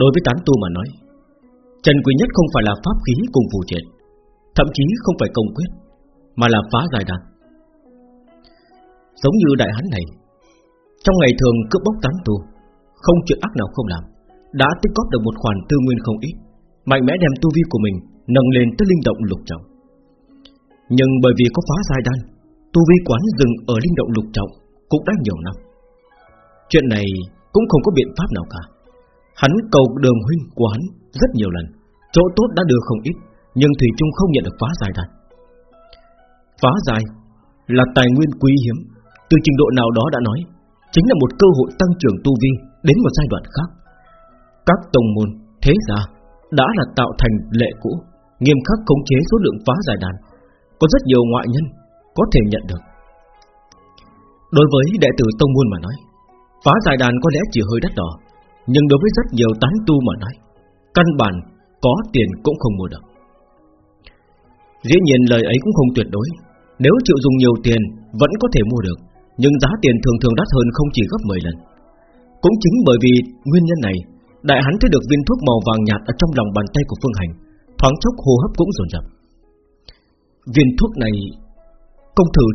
Đối với tán tu mà nói, Trần quý nhất không phải là pháp khí cùng phù triệt, Thậm chí không phải công quyết, Mà là phá giải đàn Giống như đại hán này, Trong ngày thường cướp bóc tán tu, Không chuyện ác nào không làm, Đã tích góp được một khoản tư nguyên không ít, Mạnh mẽ đem tu vi của mình Nâng lên tới linh động lục trọng. Nhưng bởi vì có phá giải đan Tu vi quán dừng ở linh động lục trọng Cũng đã nhiều năm. Chuyện này cũng không có biện pháp nào cả. Hắn cầu đường huynh của hắn rất nhiều lần. Chỗ tốt đã đưa không ít Nhưng Thủy Trung không nhận được phá giải đàn Phá giải Là tài nguyên quý hiếm. Từ trình độ nào đó đã nói Chính là một cơ hội tăng trưởng tu vi Đến một giai đoạn khác. Các tông môn, thế gia Đã là tạo thành lệ cũ Nghiêm khắc khống chế số lượng phá giải đàn. Có rất nhiều ngoại nhân Có thể nhận được. Đối với đệ tử tông môn mà nói Phá giải đàn có lẽ chỉ hơi đắt đỏ nhưng đối với rất nhiều tán tu mà nói, Căn bản có tiền cũng không mua được. Dĩ nhiên lời ấy cũng không tuyệt đối. Nếu chịu dùng nhiều tiền, Vẫn có thể mua được. Nhưng giá tiền thường thường đắt hơn không chỉ gấp 10 lần. Cũng chính bởi vì nguyên nhân này, Đại hắn thấy được viên thuốc màu vàng nhạt Ở trong lòng bàn tay của Phương Hành, Thoáng chốc hô hấp cũng dồn dập. Viên thuốc này, Công thử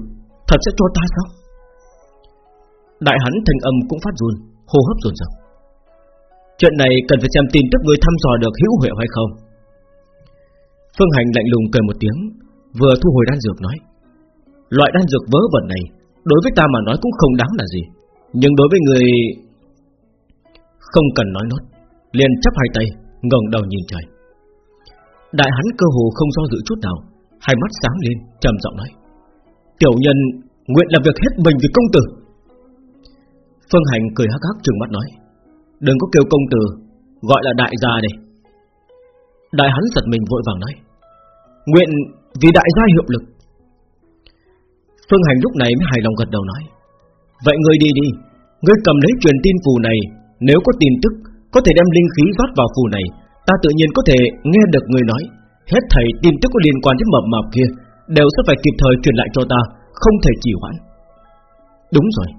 thật sẽ cho ta sao? Đại hắn thanh âm cũng phát run, Hô hấp dồn dập. Chuyện này cần phải xem tin tức người thăm dò được hữu hiệu hay không. Phương Hành lạnh lùng cười một tiếng, Vừa thu hồi đan dược nói, Loại đan dược vớ vẩn này, Đối với ta mà nói cũng không đáng là gì, Nhưng đối với người Không cần nói nốt, Liền chấp hai tay, ngẩng đầu nhìn trời. Đại hắn cơ hồ không do dự chút nào, Hai mắt sáng lên, trầm giọng nói, Tiểu nhân nguyện làm việc hết mình vì công tử. Phương Hành cười hắc hắc trừng mắt nói Đừng có kêu công tử Gọi là đại gia đây Đại hắn giật mình vội vàng nói, Nguyện vì đại gia hiệu lực. Phương Hành lúc này mới hài lòng gật đầu nói, Vậy ngươi đi đi, Ngươi cầm lấy truyền tin phù này, Nếu có tin tức, Có thể đem linh khí vắt vào phù này, Ta tự nhiên có thể nghe được người nói. Hết thầy, tin tức có liên quan đến mập mạp kia, Đều sẽ phải kịp thời truyền lại cho ta, Không thể trì hoãn. Đúng rồi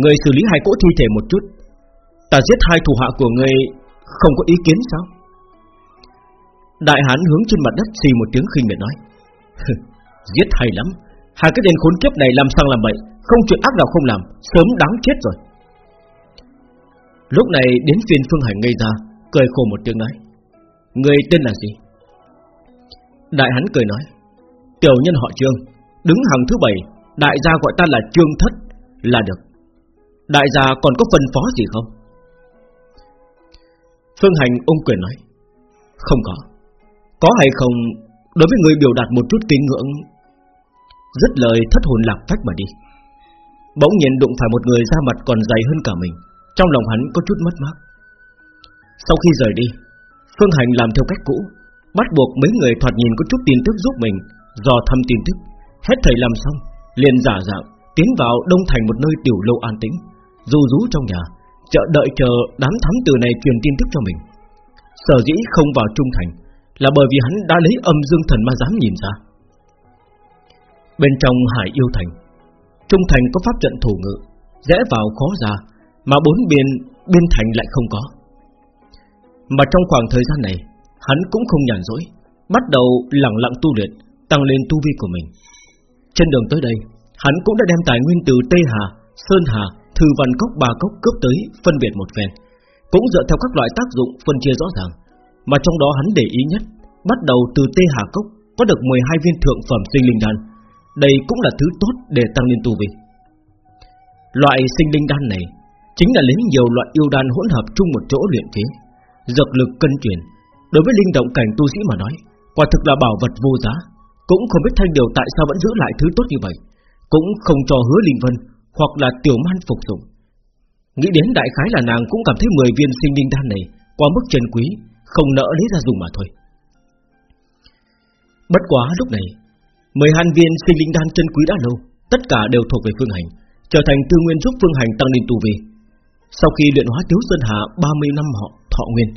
Người xử lý hai cỗ thi thể một chút Ta giết hai thủ hạ của ngươi, Không có ý kiến sao? Đại hán hướng trên mặt đất xì một tiếng khinh miệt nói Giết hay lắm. Hai cái tên khốn kiếp này làm sang làm bậy Không chuyện ác nào không làm, Sớm đáng chết rồi. Lúc này đến phiên Phương Hành ngây ra, Cười khổ một tiếng nói Người tên là gì? Đại hắn cười nói, Tiểu nhân họ Trương, Đứng hàng thứ bảy, Đại gia gọi ta là Trương Thất, Là được. Đại gia còn có phân phó gì không? Phương Hành ung quyền nói, Không có. Có hay không, Đối với người biểu đạt một chút kính ngưỡng Rất lời thất hồn lạc phách mà đi. Bỗng nhiên đụng phải một người da mặt còn dày hơn cả mình, Trong lòng hắn có chút mất mát. Sau khi rời đi Phương Hành làm theo cách cũ, Bắt buộc mấy người thoạt nhìn có chút tin tức giúp mình, Dò thăm tin tức. Hết thầy làm xong, liền giả dạng Tiến vào đông thành một nơi tiểu lâu an tĩnh Dù rú trong nhà. Chợ đợi chờ đám thám tử này truyền tin tức cho mình. Sở dĩ không vào trung thành Là bởi vì hắn đã lấy âm dương thần ma dám nhìn ra. Bên trong hải yêu thành Trung thành có pháp trận thủ ngự Rẽ vào khó ra Mà bốn biên biên thành lại không có. Mà trong khoảng thời gian này Hắn cũng không nhàn rỗi Bắt đầu lặng lặng tu luyện Tăng lên tu vi của mình. Trên đường tới đây Hắn cũng đã đem tài nguyên từ Tây Hà, Sơn Hà Thư văn cốc ba cốc cướp tới, Phân biệt một phen. Cũng dựa theo các loại tác dụng phân chia rõ ràng. Mà trong đó hắn để ý nhất, Bắt đầu từ Tê Hà Cốc, Có được 12 viên thượng phẩm sinh linh đan. Đây cũng là thứ tốt để tăng lên tu vi. Loại sinh linh đan này Chính là lấy nhiều loại yêu đan hỗn hợp chung một chỗ luyện chế, Dược lực cân chuyển. Đối với linh động cảnh tu sĩ mà nói, Quả thực là bảo vật vô giá. Cũng không biết thanh điều tại sao vẫn giữ lại thứ tốt như vậy, Cũng không cho hứa linh vân hoặc là tiểu man phục dụng. Nghĩ đến đại khái là nàng cũng cảm thấy 10 viên sinh linh đan này quá mức chân quý, không nỡ lấy ra dùng mà thôi. Bất quá lúc này, 12 viên sinh linh đan chân quý đã lâu, tất cả đều thuộc về Phương Hành, trở thành tư nguyên giúp Phương Hành tăng lên tu vi. Sau khi luyện hóa Tiếu Sơn Hà 30 năm họ thọ nguyên,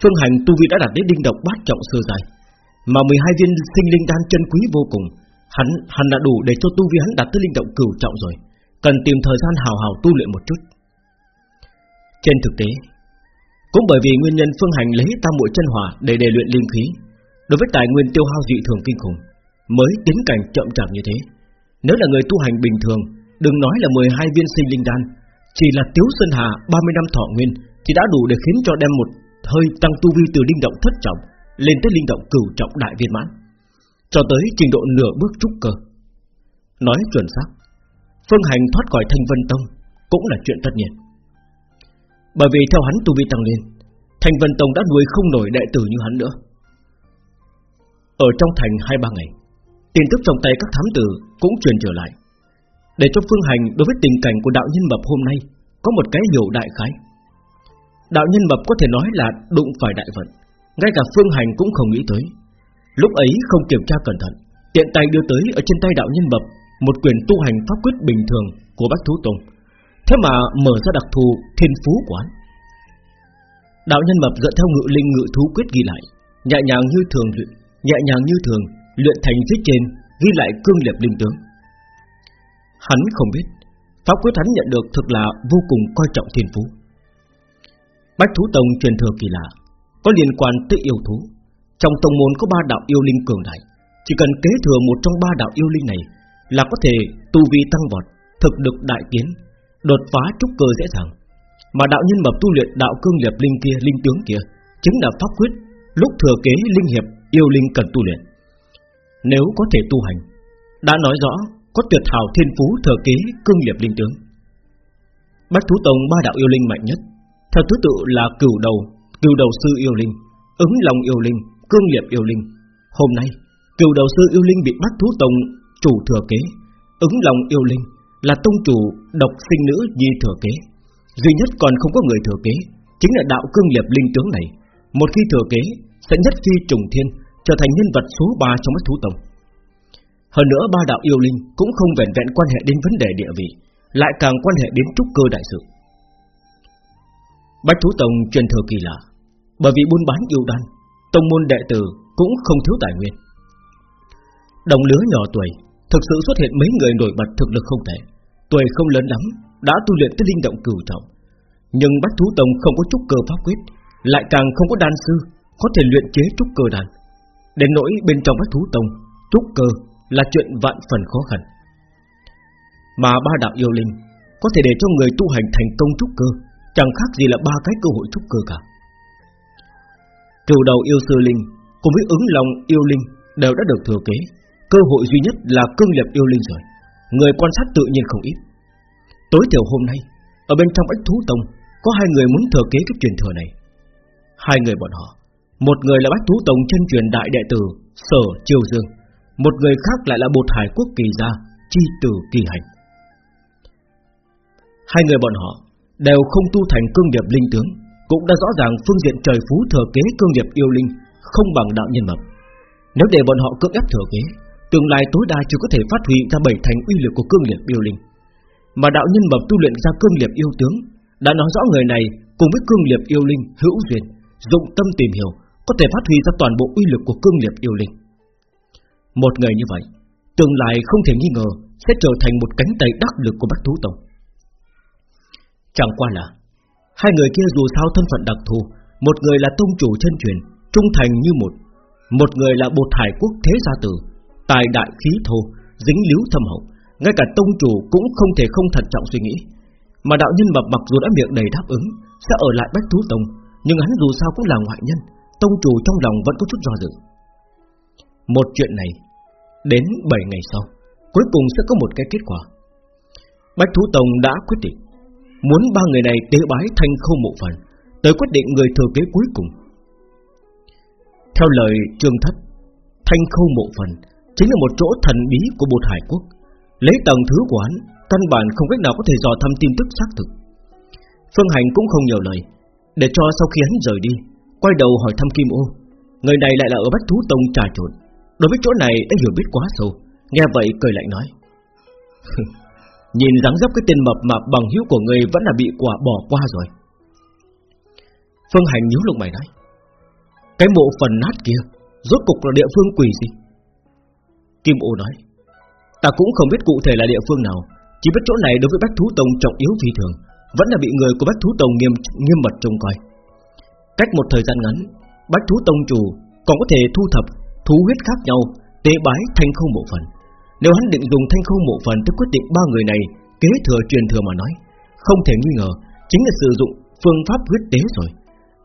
Phương Hành tu vi đã đạt đến đinh độc bát trọng sơ dài, mà 12 viên sinh linh đan chân quý vô cùng, hắn hắn đã đủ để cho tu vi hắn đạt tới linh động cửu trọng rồi. Cần tìm thời gian hào hào tu luyện một chút Trên thực tế Cũng bởi vì nguyên nhân Phương Hành lấy tam muội chân hỏa để đề luyện linh khí, đối với tài nguyên tiêu hao dị thường kinh khủng, mới tiến cảnh chậm chạp như thế. Nếu là người tu hành bình thường, đừng nói là 12 viên sinh linh đan, chỉ là Tiếu Sơn Hà 30 năm thọ nguyên thì đã đủ để khiến cho đem một hơi tăng tu vi từ linh động thất trọng lên tới linh động cửu trọng đại viên mãn, cho tới trình độ nửa bước trúc cơ. Nói chuẩn xác, Phương Hành thoát khỏi Thanh Vân Tông cũng là chuyện tất nhiên. Bởi vì theo hắn tu vi tăng lên, Thanh Vân Tông đã nuôi không nổi đệ tử như hắn nữa. Ở trong thành hai ba ngày, tin tức trong tay các thám tử cũng truyền trở lại, để cho Phương Hành đối với tình cảnh của đạo nhân mập hôm nay có một cái hiểu đại khái. Đạo nhân mập có thể nói là đụng phải đại vận, ngay cả Phương Hành cũng không nghĩ tới. Lúc ấy không kiểm tra cẩn thận, tiện tay đưa tới ở trên tay đạo nhân mập một quyền tu hành pháp quyết bình thường của Bách Thú Tông. Thế mà mở ra đặc thù thiên phú quán. Đạo nhân mập dựa theo ngự linh ngự thú quyết ghi lại, nhẹ nhàng như thường nhẹ nhàng như thường luyện thành phía trên ghi lại cương liệt linh tướng. Hắn không biết, pháp quyết hắn nhận được thực là vô cùng coi trọng thiên phú. Bách Thú Tông truyền thừa kỳ lạ, có liên quan tới yêu thú. Trong tông môn có ba đạo yêu linh cường đại, chỉ cần kế thừa một trong ba đạo yêu linh này là có thể tu vi tăng vọt, thực được đại tiến, đột phá trúc cơ dễ dàng. Mà đạo nhân mập tu luyện đạo cương liệt linh kia, linh tướng kia, chính là pháp quyết, lúc thừa kế linh hiệp yêu linh cần tu luyện. Nếu có thể tu hành, đã nói rõ có tuyệt hảo thiên phú thừa kế cương liệt linh tướng. Bách thú tông ba đạo yêu linh mạnh nhất, theo thứ tự là cửu đầu, cửu đầu sư yêu linh, ứng lòng yêu linh, cương liệt yêu linh. Hôm nay, cửu đầu sư yêu linh bị bách thú tông chủ thừa kế, ứng lòng yêu linh là tông chủ độc sinh nữ nhi thừa kế. Duy nhất còn không có người thừa kế, chính là đạo cương liệt linh tướng này. Một khi thừa kế, sẽ nhất phi trùng thiên, trở thành nhân vật số 3 trong bách thú tông. Hơn nữa ba đạo yêu linh cũng không vẹn vẹn quan hệ đến vấn đề địa vị, lại càng quan hệ đến trúc cơ đại sự. Bách thú tông truyền thừa kỳ lạ, bởi vì buôn bán yêu đan, tông môn đệ tử cũng không thiếu tài nguyên. Đồng lứa nhỏ tuổi, thực sự xuất hiện mấy người nổi bật thực lực không thể, tuổi không lớn lắm, đã tu luyện tới linh động cửu trọng. Nhưng Bách thú tông không có trúc cơ pháp quyết, lại càng không có đan sư có thể luyện chế trúc cơ đan. Đến nỗi bên trong Bách thú tông, trúc cơ là chuyện vạn phần khó khăn. Mà ba đạo yêu linh có thể để cho người tu hành thành công trúc cơ, chẳng khác gì là ba cái cơ hội trúc cơ cả. Cửu đầu yêu sư linh cùng với ứng lòng yêu linh đều đã được thừa kế, cơ hội duy nhất là cương liệt yêu linh rồi. Người quan sát tự nhiên không ít. Tối thiểu hôm nay, ở bên trong Bách Thú Tông có hai người muốn thừa kế cái truyền thừa này. Hai người bọn họ, một người là Bách Thú Tông chân truyền đại đệ tử Sở Triều Dương, một người khác lại là bột hải quốc kỳ gia Chi tử kỳ hành Hai người bọn họ Đều không tu thành cương điệp linh tướng Cũng đã rõ ràng phương diện trời phú thừa kế cương điệp yêu linh Không bằng đạo nhân mập Nếu để bọn họ cưỡng ép thừa kế Tương lai tối đa chưa có thể phát huy ra bảy thành uy lực của cương liệt yêu linh. Mà đạo nhân bậc tu luyện ra cương liệt yêu tướng, Đã nói rõ người này cùng với cương liệt yêu linh hữu duyên, Dụng tâm tìm hiểu, Có thể phát huy ra toàn bộ uy lực của cương liệt yêu linh. Một người như vậy, Tương lai không thể nghi ngờ Sẽ trở thành một cánh tay đắc lực của Bách Thú Tông. Chẳng qua là, Hai người kia dù sao thân phận đặc thù, Một người là tông chủ chân truyền, Trung thành như một Một người là bột hải quốc thế gia tử Tài đại khí thô, Dính líu thâm hậu. Ngay cả tông chủ cũng không thể không thận trọng suy nghĩ. Mà đạo nhân mập mặc dù đã miệng đầy đáp ứng, Sẽ ở lại Bách Thú Tông, Nhưng hắn dù sao cũng là ngoại nhân, Tông chủ trong lòng vẫn có chút do dự. Một chuyện này, Đến 7 ngày sau, Cuối cùng sẽ có một cái kết quả. Bách Thú Tông đã quyết định, Muốn ba người này tế bái thành khâu mộ phần, Tới quyết định người thừa kế cuối cùng. Theo lời Trương Thất, Thanh khâu mộ phần Chính là một chỗ thần bí của bột hải quốc. Lấy tầng thứ của hắn, Căn bản không cách nào có thể dò thăm tin tức xác thực. Phương Hành cũng không nhiều lời, Để cho sau khi hắn rời đi, Quay đầu hỏi thăm Kim Ô. Người này lại là ở Bách Thú Tông trà trộn. Đối với chỗ này đã hiểu biết quá sâu, Nghe vậy cười lạnh nói. Nhìn dáng dấp cái tên mập mạp bằng hữu của người Vẫn là bị quả bỏ qua rồi. Phương Hành nhíu lông mày nói, Cái mộ phần nát kia, Rốt cục là địa phương quỷ gì? Kim ô nói. Ta cũng không biết cụ thể là địa phương nào, Chỉ biết chỗ này đối với Bách Thú Tông trọng yếu phi thường, Vẫn là bị người của Bách Thú Tông nghiêm nghiêm mật trông coi. Cách một thời gian ngắn, Bách thú tông chủ còn có thể thu thập Thú huyết khác nhau, Tế bái thanh không bộ phần. Nếu hắn định dùng thanh không bộ phần Tức quyết định ba người này, Kế thừa truyền thừa mà nói, Không thể nghi ngờ, Chính là sử dụng phương pháp huyết tế rồi.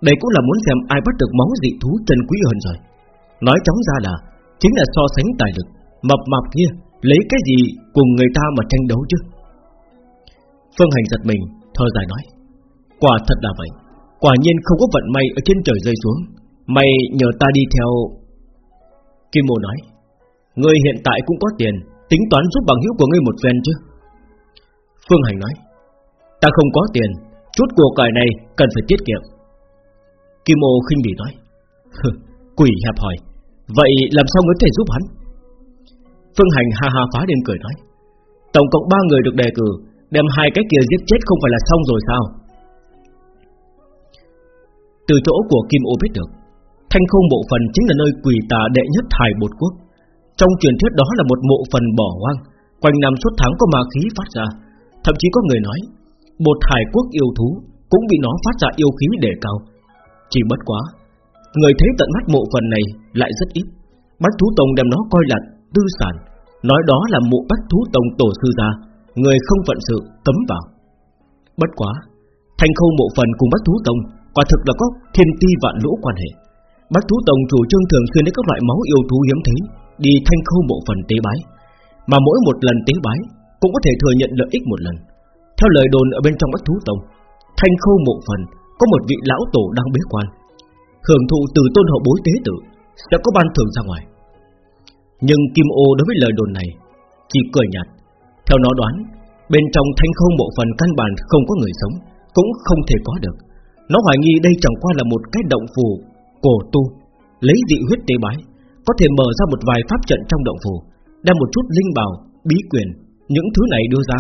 Đây cũng là muốn xem ai bắt được máu dị thú chân quý hơn rồi. Nói chóng ra là, Chính là so sánh tài lực Mập mạp kia lấy cái gì cùng người ta mà tranh đấu chứ? Phương Hành giật mình Thơ dài nói, Quả thật là vậy. Quả nhiên không có vận may ở trên trời rơi xuống. Mày nhờ ta đi theo. Kim Mô nói, Ngươi hiện tại cũng có tiền, Tính toán giúp bằng hữu của ngươi một phen chứ. Phương Hành nói, Ta không có tiền, Chút của cải này cần phải tiết kiệm. Kim Mô khinh bỉ nói Quỷ hẹp hỏi Vậy làm sao mới thể giúp hắn? Phương Hành ha ha phá lên cười nói, Tổng cộng ba người được đề cử, Đem hai cái kia giết chết không phải là xong rồi sao? Từ chỗ của Kim Ô biết được, Thanh không bộ phần chính là nơi quỷ tà đệ nhất hải bột quốc. Trong truyền thuyết đó là một mộ phần bỏ hoang, Quanh năm suốt tháng có ma khí phát ra. Thậm chí có người nói Bột hải quốc yêu thú Cũng bị nó phát ra yêu khí để cao. Chỉ bất quá, Người thấy tận mắt mộ phần này lại rất ít. Bách Thú Tông đem nó coi là tư sản Nói đó là mộ Bách Thú Tông tổ sư gia, Người không phận sự, cấm vào. Bất quá Thanh khâu mộ phần cùng Bách Thú Tông, Quả thực là có thiên ti vạn lũ quan hệ. Bách Thú Tông chủ trương thường xuyên lấy các loại máu yêu thú hiếm thấy, Đi thanh khâu mộ phần tế bái. Mà mỗi một lần tế bái, Cũng có thể thừa nhận lợi ích một lần. Theo lời đồn ở bên trong Bách Thú Tông Thanh khâu mộ phần Có một vị lão tổ đang bế quan. Hưởng thụ từ tôn hậu bối tế tử Sẽ có ban thưởng ra ngoài. Nhưng Kim Ô đối với lời đồn này Chỉ cười nhạt. Theo nó đoán Bên trong thanh không bộ phần căn bản không có người sống Cũng không thể có được. Nó hoài nghi đây chẳng qua là một cái động phù Cổ tu Lấy dị huyết tế bái Có thể mở ra một vài pháp trận trong động phù Đem một chút linh bào, bí quyền Những thứ này đưa ra.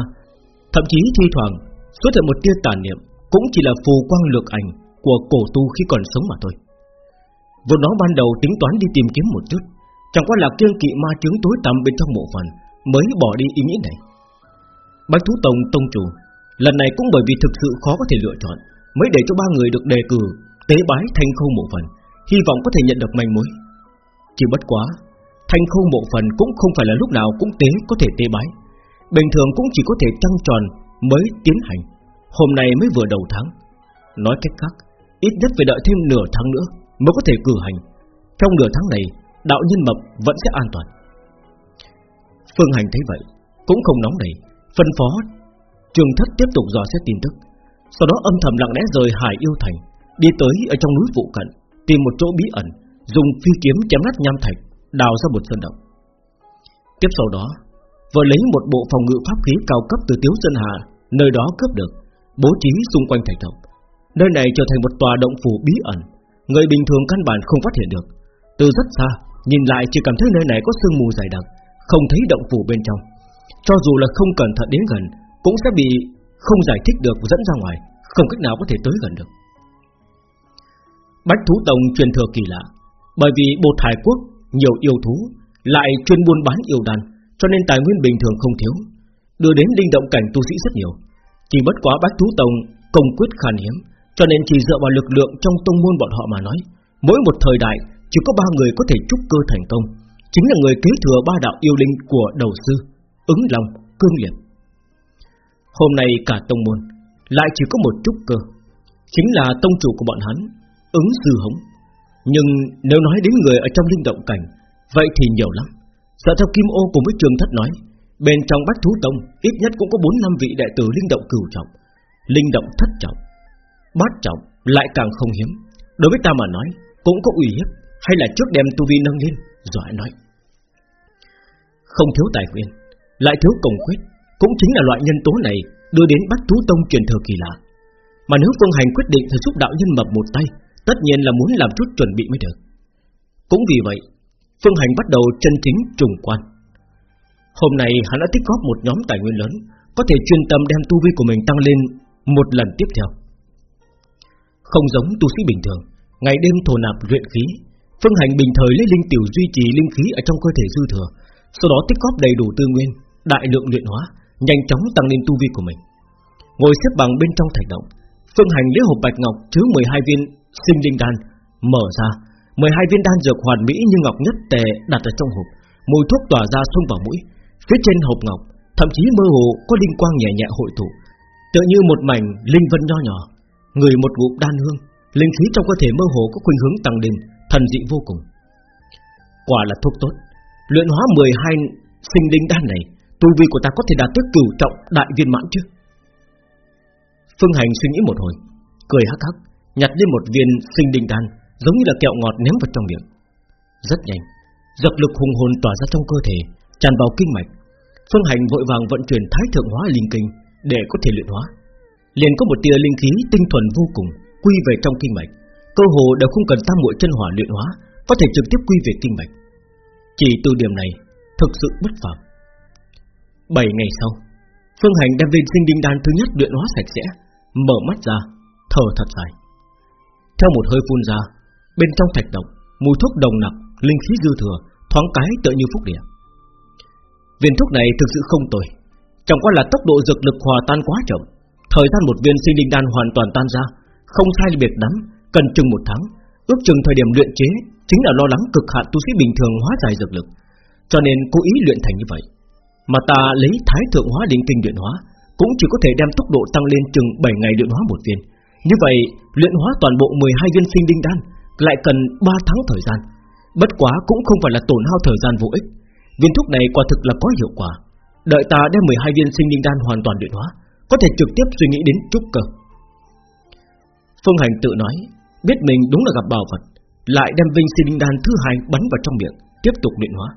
Thậm chí thi thoảng xuất hiện một tia tàn niệm Cũng chỉ là phù quang lược ảnh Của cổ tu khi còn sống mà thôi. Vốn nó ban đầu tính toán đi tìm kiếm một chút Chẳng qua là kiêng kỵ ma chứng tối tăm bên trong mộ phần Mới bỏ đi ý nghĩ này. Bạch Thú Tông Tông Chủ, Lần này cũng bởi vì thực sự khó có thể lựa chọn, Mới để cho ba người được đề cử Tế bái thanh khâu mộ phần, Hy vọng có thể nhận được manh mối. Chỉ bất quá, Thanh khâu mộ phần cũng không phải là lúc nào cũng tế có thể tế bái, Bình thường cũng chỉ có thể trăng tròn Mới tiến hành. Hôm nay mới vừa đầu tháng. Nói cách khác, Ít nhất phải đợi thêm nửa tháng nữa Mới có thể cử hành. Trong nửa tháng này Đạo nhân mập vẫn sẽ an toàn. Phương Hành thấy vậy, Cũng không nóng nảy, Phân phó. Trường thất tiếp tục dò xét tin tức. Sau đó âm thầm lặng lẽ rời Hải Yêu Thành, Đi tới ở trong núi phụ cận, Tìm một chỗ bí ẩn, Dùng phi kiếm chém nát nham thạch, Đào ra một sơn động. Tiếp sau đó, Vừa lấy một bộ phòng ngự pháp khí cao cấp từ Tiếu Sơn Hà, Nơi đó cướp được, Bố trí xung quanh thạch động. Nơi này trở thành một tòa động phủ bí ẩn, Người bình thường căn bản không phát hiện được. Từ rất xa Nhìn lại chỉ cảm thấy nơi này có sương mù dày đặc, Không thấy động phủ bên trong. Cho dù là không cẩn thận đến gần, Cũng sẽ bị không giải thích được dẫn ra ngoài, Không cách nào có thể tới gần được. Bách Thú Tông truyền thừa kỳ lạ, Bởi vì bột hải quốc nhiều yêu thú, Lại chuyên buôn bán yêu đàn Cho nên tài nguyên bình thường không thiếu, Đưa đến linh động cảnh tu sĩ rất nhiều. Chỉ bất quá Bách Thú Tông công quyết khan hiếm, Cho nên chỉ dựa vào lực lượng trong tông môn bọn họ mà nói, Mỗi một thời đại chỉ có ba người có thể trúc cơ thành công Chính là người kế thừa ba đạo yêu linh của đầu sư Ứng Long, Cương Liệt. Hôm nay cả tông môn Lại chỉ có một trúc cơ Chính là tông chủ của bọn hắn ứng sư hống. Nhưng nếu nói đến người ở trong linh động cảnh Vậy thì nhiều lắm. Sợ theo Kim Ô cùng với Trường Thất nói Bên trong Bách Thú Tông Ít nhất cũng có 4 năm vị đệ tử linh động cửu trọng Linh động thất trọng Bát trọng lại càng không hiếm. Đối với ta mà nói Cũng có uy hiếp. Hay là trước đem tu vi nâng lên? Rồi nói. Không thiếu tài nguyên, Lại thiếu công quyết, Cũng chính là loại nhân tố này Đưa đến bắt Thú Tông truyền thừa kỳ lạ. Mà nếu Phương Hành quyết định thì giúp đạo nhân mập một tay, Tất nhiên là muốn làm chút chuẩn bị mới được. Cũng vì vậy, Phương Hành bắt đầu chân chính trùng quan. Hôm nay hắn đã tích góp một nhóm tài nguyên lớn, Có thể chuyên tâm đem tu vi của mình tăng lên Một lần tiếp theo. Không giống tu sĩ bình thường, Ngày đêm thổ nạp luyện khí Phương Hành bình thời lấy linh tiểu duy trì linh khí Ở trong cơ thể dư thừa Sau đó tích góp đầy đủ tư nguyên Đại lượng luyện hóa Nhanh chóng tăng lên tu vi của mình Ngồi xếp bằng bên trong thạch động Phương Hành lấy hộp bạch ngọc chứa 12 viên sinh linh đan mở ra, 12 viên đan dược hoàn mỹ như ngọc nhất tề đặt ở trong hộp, mùi thuốc tỏa ra xông vào mũi. Phía trên hộp ngọc, thậm chí mơ hồ có linh quang nhẹ nhẹ hội tụ, tựa như một mảnh linh vân nho nhỏ. Người một ngụm đan hương, linh khí trong cơ thể mơ hồ có khuynh hướng tăng lên, thần dị vô cùng. Quả là thuốc tốt. Luyện hóa 12 sinh linh đan này, tu vi của ta có thể đạt tới cửu trọng đại viên mãn chứ? Phương Hành suy nghĩ một hồi, cười hắc hắc, nhặt lên một viên sinh linh đan, giống như là kẹo ngọt ném vào trong miệng. Rất nhanh, dập lực hùng hồn tỏa ra trong cơ thể, tràn vào kinh mạch. Phương Hành vội vàng vận chuyển Thái thượng hóa linh kinh để có thể luyện hóa. Liền có một tia linh khí tinh thuần vô cùng quy về trong kinh mạch, cơ hồ đều không cần tam muội chân hỏa luyện hóa, có thể trực tiếp quy về kinh mạch. Chỉ từ điểm này, thực sự bất phàm. 7 ngày sau, Phương Hành đem viên sinh đinh đan thứ nhất luyện hóa sạch sẽ, mở mắt ra, thở thật dài. Theo một hơi phun ra, bên trong thạch động, mùi thuốc đồng nặc, linh khí dư thừa, thoáng cái tựa như phúc địa. Viên thuốc này thực sự không tồi, chẳng qua là tốc độ dược lực hòa tan quá chậm, thời gian một viên sinh linh đan hoàn toàn tan ra, không sai biệt lắm, cần chừng một tháng, ước chừng thời điểm luyện chế chính là lo lắng cực hạn tu sĩ bình thường hóa giải dược lực, cho nên cố ý luyện thành như vậy. Mà ta lấy thái thượng hóa định kinh luyện hóa, cũng chỉ có thể đem tốc độ tăng lên chừng 7 ngày luyện hóa một viên. Như vậy, luyện hóa toàn bộ 12 viên sinh đinh đan lại cần 3 tháng thời gian. Bất quá cũng không phải là tổn hao thời gian vô ích. Viên thuốc này quả thực là có hiệu quả. Đợi ta đem 12 viên sinh linh đan hoàn toàn luyện hóa, có thể trực tiếp suy nghĩ đến trúc cơ. Phương Hành tự nói, biết mình đúng là gặp bảo vật, lại đem vinh sinh đan thứ hai bắn vào trong miệng, tiếp tục luyện hóa.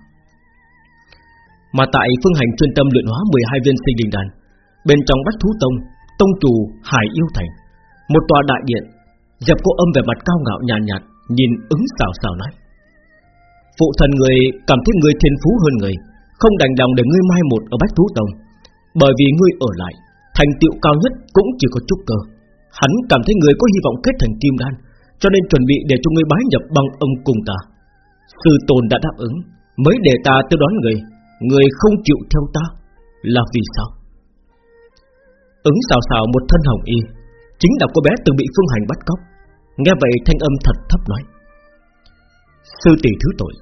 Mà tại Phương Hành chuyên tâm luyện hóa 12 viên sinh linh đan, bên trong Bách Thú Tông, Tông chủ Hải Yêu Thành, một tòa đại điện, Diệp Cô Âm về mặt cao ngạo nhàn nhạt, nhạt, nhìn ứng xào xào nói: Phụ thần người cảm thấy người thiên phú hơn người, không đành lòng để ngươi mai một ở Bách Thú Tông, bởi vì ngươi ở lại, thành tựu cao nhất cũng chỉ có chút cơ. Hắn cảm thấy người có hy vọng kết thành kim đan, cho nên chuẩn bị để cho ngươi bái nhập bằng ông cùng ta. Sư tôn đã đáp ứng, mới để ta tới đón người, người không chịu theo ta, là vì sao? Ứng xào xào một thân hồng y, chính là cô bé từng bị Phương Hành bắt cóc. Nghe vậy thanh âm thật thấp nói: Sư tỷ thứ tội,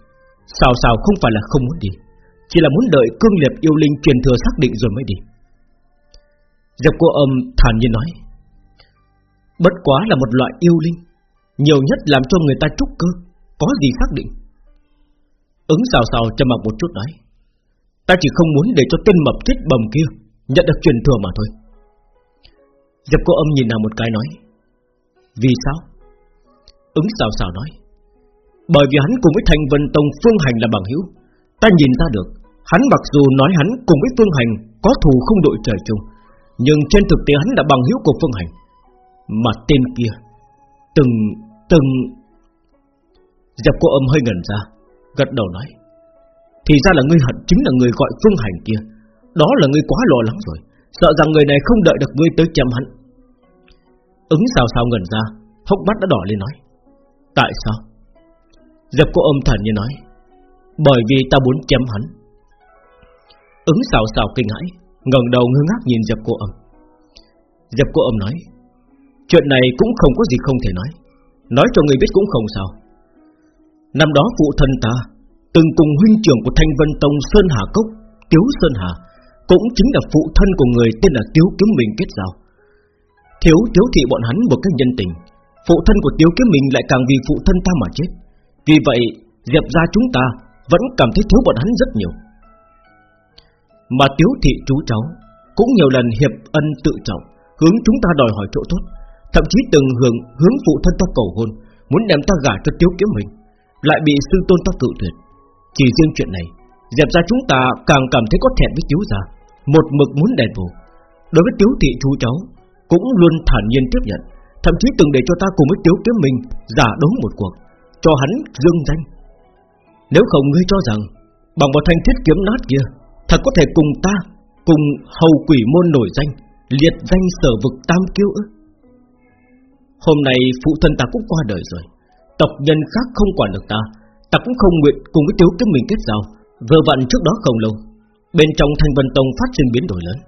xào xào không phải là không muốn đi, chỉ là muốn đợi cương liệt yêu linh truyền thừa xác định rồi mới đi. Dập cô âm thản nhiên nói Bất quá là một loại yêu linh nhiều nhất làm cho người ta trúc cơ. Có gì xác định? Ứng xào xào trầm mặc một chút nói. Ta chỉ không muốn để cho tên mập chết bầm kia Nhận được truyền thừa mà thôi. Diệp cô âm nhìn nàng một cái nói. Vì sao? Ứng xào xào nói. Bởi vì hắn cùng với thành vân tông phương hành là bằng hữu. Ta nhìn ra được Hắn mặc dù nói hắn cùng với phương hành Có thù không đội trời chung Nhưng trên thực tế hắn là bằng hữu của phương hành. Mà tên kia Từng, từng dập cô âm hơi ngẩn ra, Gật đầu nói, Thì ra là ngươi hận chính là người gọi phương hành kia. Đó là ngươi quá lo lắng rồi, Sợ rằng người này không đợi được ngươi tới chăm hắn. Ứng sao sao ngẩn ra, Hốc mắt đã đỏ lên nói, Tại sao? Dập cô âm thần như nói, Bởi vì ta muốn chém hắn. Ứng xào xào kinh hãi, ngẩng đầu ngơ ngác nhìn dập cô âm. Dập cô âm nói, Chuyện này cũng không có gì không thể nói. Nói cho người biết cũng không sao. Năm đó phụ thân ta, Từng cùng huynh trưởng của Thanh Vân Tông Sơn Hà Cốc, Tiếu Sơn Hà, Cũng chính là phụ thân của người tên là Tiếu Kiếm Mình kết giao. Thiếu thiếu thị bọn hắn một cách nhân tình, Phụ thân của Tiếu Kiếm Mình lại càng vì phụ thân ta mà chết. Vì vậy Diệp ra chúng ta Vẫn cảm thấy thiếu bọn hắn rất nhiều. Mà Tiếu thị chú cháu Cũng nhiều lần hiệp ân tự trọng, Hướng chúng ta đòi hỏi chỗ tốt. Thậm chí từng hướng hướng phụ thân ta cầu hôn, Muốn đem ta gả cho Tiếu Kiếm Mình, Lại bị sư tôn ta cự tuyệt. Chỉ riêng chuyện này, dẹp ra chúng ta càng cảm thấy có thẹn với Tiếu gia, Một mực muốn đền bù. Đối với Tiếu thị chú cháu, Cũng luôn thản nhiên tiếp nhận, Thậm chí từng để cho ta cùng với Tiếu Kiếm Mình Giả đấu một cuộc, Cho hắn dương danh. Nếu không ngươi cho rằng, Bằng một thanh thiết kiếm nát kia, Thật có thể cùng ta Cùng hầu quỷ môn nổi danh, Liệt danh sở vực tam kiêu ư? Hôm nay phụ thân ta cũng qua đời rồi. Tộc nhân khác không quản được ta. Ta cũng không nguyện cùng với Tiếu Kiếm Mình kết giao. Vừa vặn trước đó không lâu Bên trong Thanh Vân Tông phát sinh biến đổi lớn.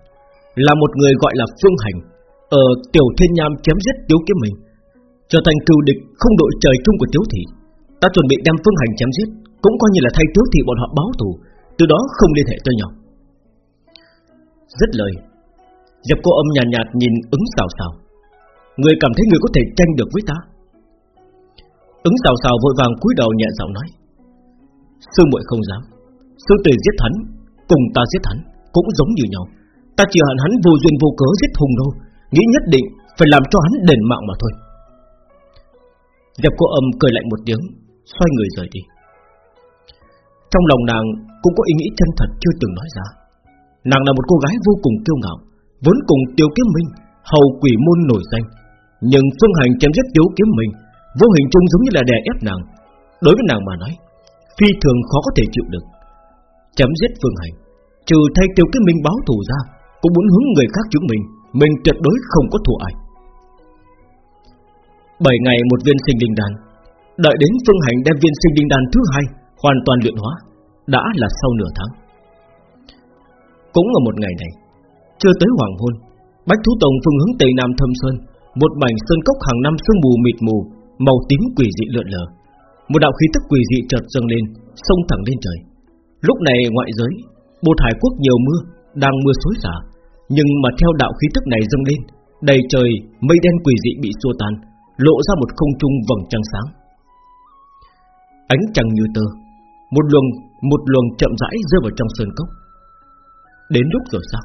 Là một người gọi là Phương Hành Ở Tiểu Thiên Nham chém giết Tiếu Kiếm Mình. Trở thành cừu địch không đội trời chung của Tiếu Thị. Ta chuẩn bị đem phương hành chém giết Cũng coi như là thay Tiếu Thị bọn họ báo thù. Từ đó không liên hệ tới nhau. Rất lời Diệp cô âm nhàn nhạt, nhạt nhìn ứng xào xào. Người cảm thấy người có thể tranh được với ta? Ứng xào xào vội vàng cúi đầu nhẹ giọng nói. Sư muội không dám. Sư tử giết hắn, Cùng ta giết hắn Cũng giống như nhau. Ta chỉ hận hắn vô duyên vô cớ giết hùng đâu. Nghĩ nhất định phải làm cho hắn đền mạng mà thôi. Diệp cô âm cười lạnh một tiếng, Xoay người rời đi. Trong lòng nàng cũng có ý nghĩ chân thật chưa từng nói ra. Nàng là một cô gái vô cùng kiêu ngạo, Vốn cùng tiêu kiếm minh, Hầu quỷ môn nổi danh nhưng phương hành chém giết thiếu kiếm mình, Vô hình chung giống như là đè ép nàng. Đối với nàng mà nói Phi thường khó có thể chịu được. Chém giết phương hành Trừ thay tiêu kiếm minh báo thù ra Cũng muốn hướng người khác chứng minh Mình tuyệt đối không có thù ai. Bảy ngày một viên sinh linh đan Đợi đến phương hành đem viên sinh linh đan thứ hai Hoàn toàn luyện hóa Đã là sau nửa tháng. Cũng ở một ngày này Chưa tới hoàng hôn Bách Thú Tông phương hướng Tây Nam Thâm Sơn một mảnh sơn cốc hàng năm sương mù mịt mù Màu tím quỷ dị lượn lờ Một đạo khí tức quỷ dị chợt dâng lên Xông thẳng lên trời Lúc này ngoại giới Bột hải quốc nhiều mưa Đang mưa xối xả Nhưng mà theo đạo khí tức này dâng lên Đầy trời mây đen quỷ dị bị xua tan lộ ra một không trung vầng trăng sáng. Ánh trăng như tơ, một luồng một luồng chậm rãi rơi vào trong sơn cốc. Đến lúc rồi sao?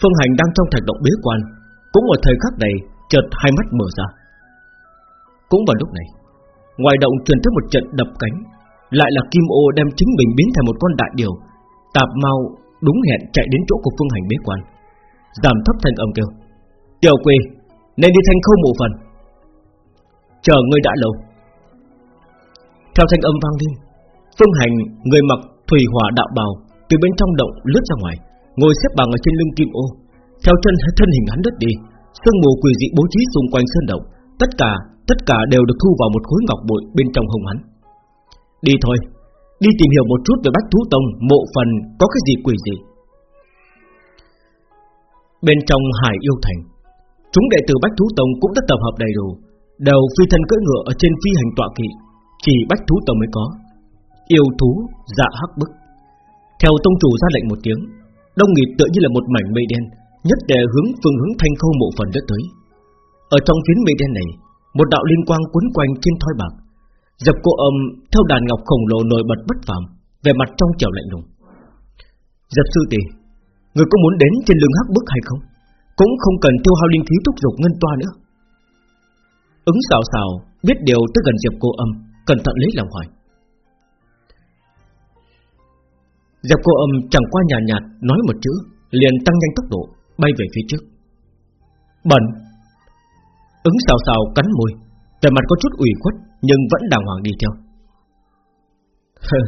Phương Hành đang trong thạch động bế quan, cũng ở thời khắc này chợt hai mắt mở ra. Cũng vào lúc này, ngoài động truyền tới một trận đập cánh, lại là Kim Ô đem chính mình biến thành một con đại điều, tạp mau đúng hẹn chạy đến chỗ của Phương Hành bế quan, giảm thấp thành âm kêu: "Tiểu quê, nên đi thanh khâu mộ phần. Chờ ngươi đã lâu. Theo thanh âm vang lên Phương hành người mặc thủy hỏa đạo bào Từ bên trong động lướt ra ngoài Ngồi xếp bằng ở trên lưng kim ô. Theo chân thân hình hắn đất đi Sương mù quỷ dị bố trí xung quanh sơn động Tất cả tất cả đều được thu vào một khối ngọc bội bên trong hồng hắn. Đi thôi Đi tìm hiểu một chút về Bách Thú Tông Mộ phần có cái gì quỷ gì Bên trong hải yêu thành Chúng đệ tử Bách Thú Tông cũng đã tập hợp đầy đủ Đều phi thân cưỡi ngựa ở trên phi hành tọa kỵ Chỉ Bách Thú Tông mới có. Yêu thú, dạ hắc bức. Theo tông chủ ra lệnh một tiếng Đông nghịt tựa như là một mảnh mây đen Nhất đề hướng phương hướng thanh khâu mộ phần đất tới. Ở trong phiến mây đen này Một đạo liên quang quấn quanh trên thoi bạc. Dập cô âm theo đàn ngọc khổng lồ nổi bật bất phàm Về mặt trong trẻo lạnh lùng. Dập sư tỷ Người có muốn đến trên lưng hắc bức hay không? Cũng không cần tiêu hao linh khí thúc dục ngân toa nữa. Ứng xào xào Biết điều tới gần Diệp cô âm Cẩn thận lấy lòng hỏi. Diệp cô âm chẳng qua nhàn nhạt, nhạt Nói một chữ liền tăng nhanh tốc độ. Bay về phía trước. Bẩn. Ứng xào xào cắn môi. Vẻ mặt có chút ủy khuất, Nhưng vẫn đàng hoàng đi theo.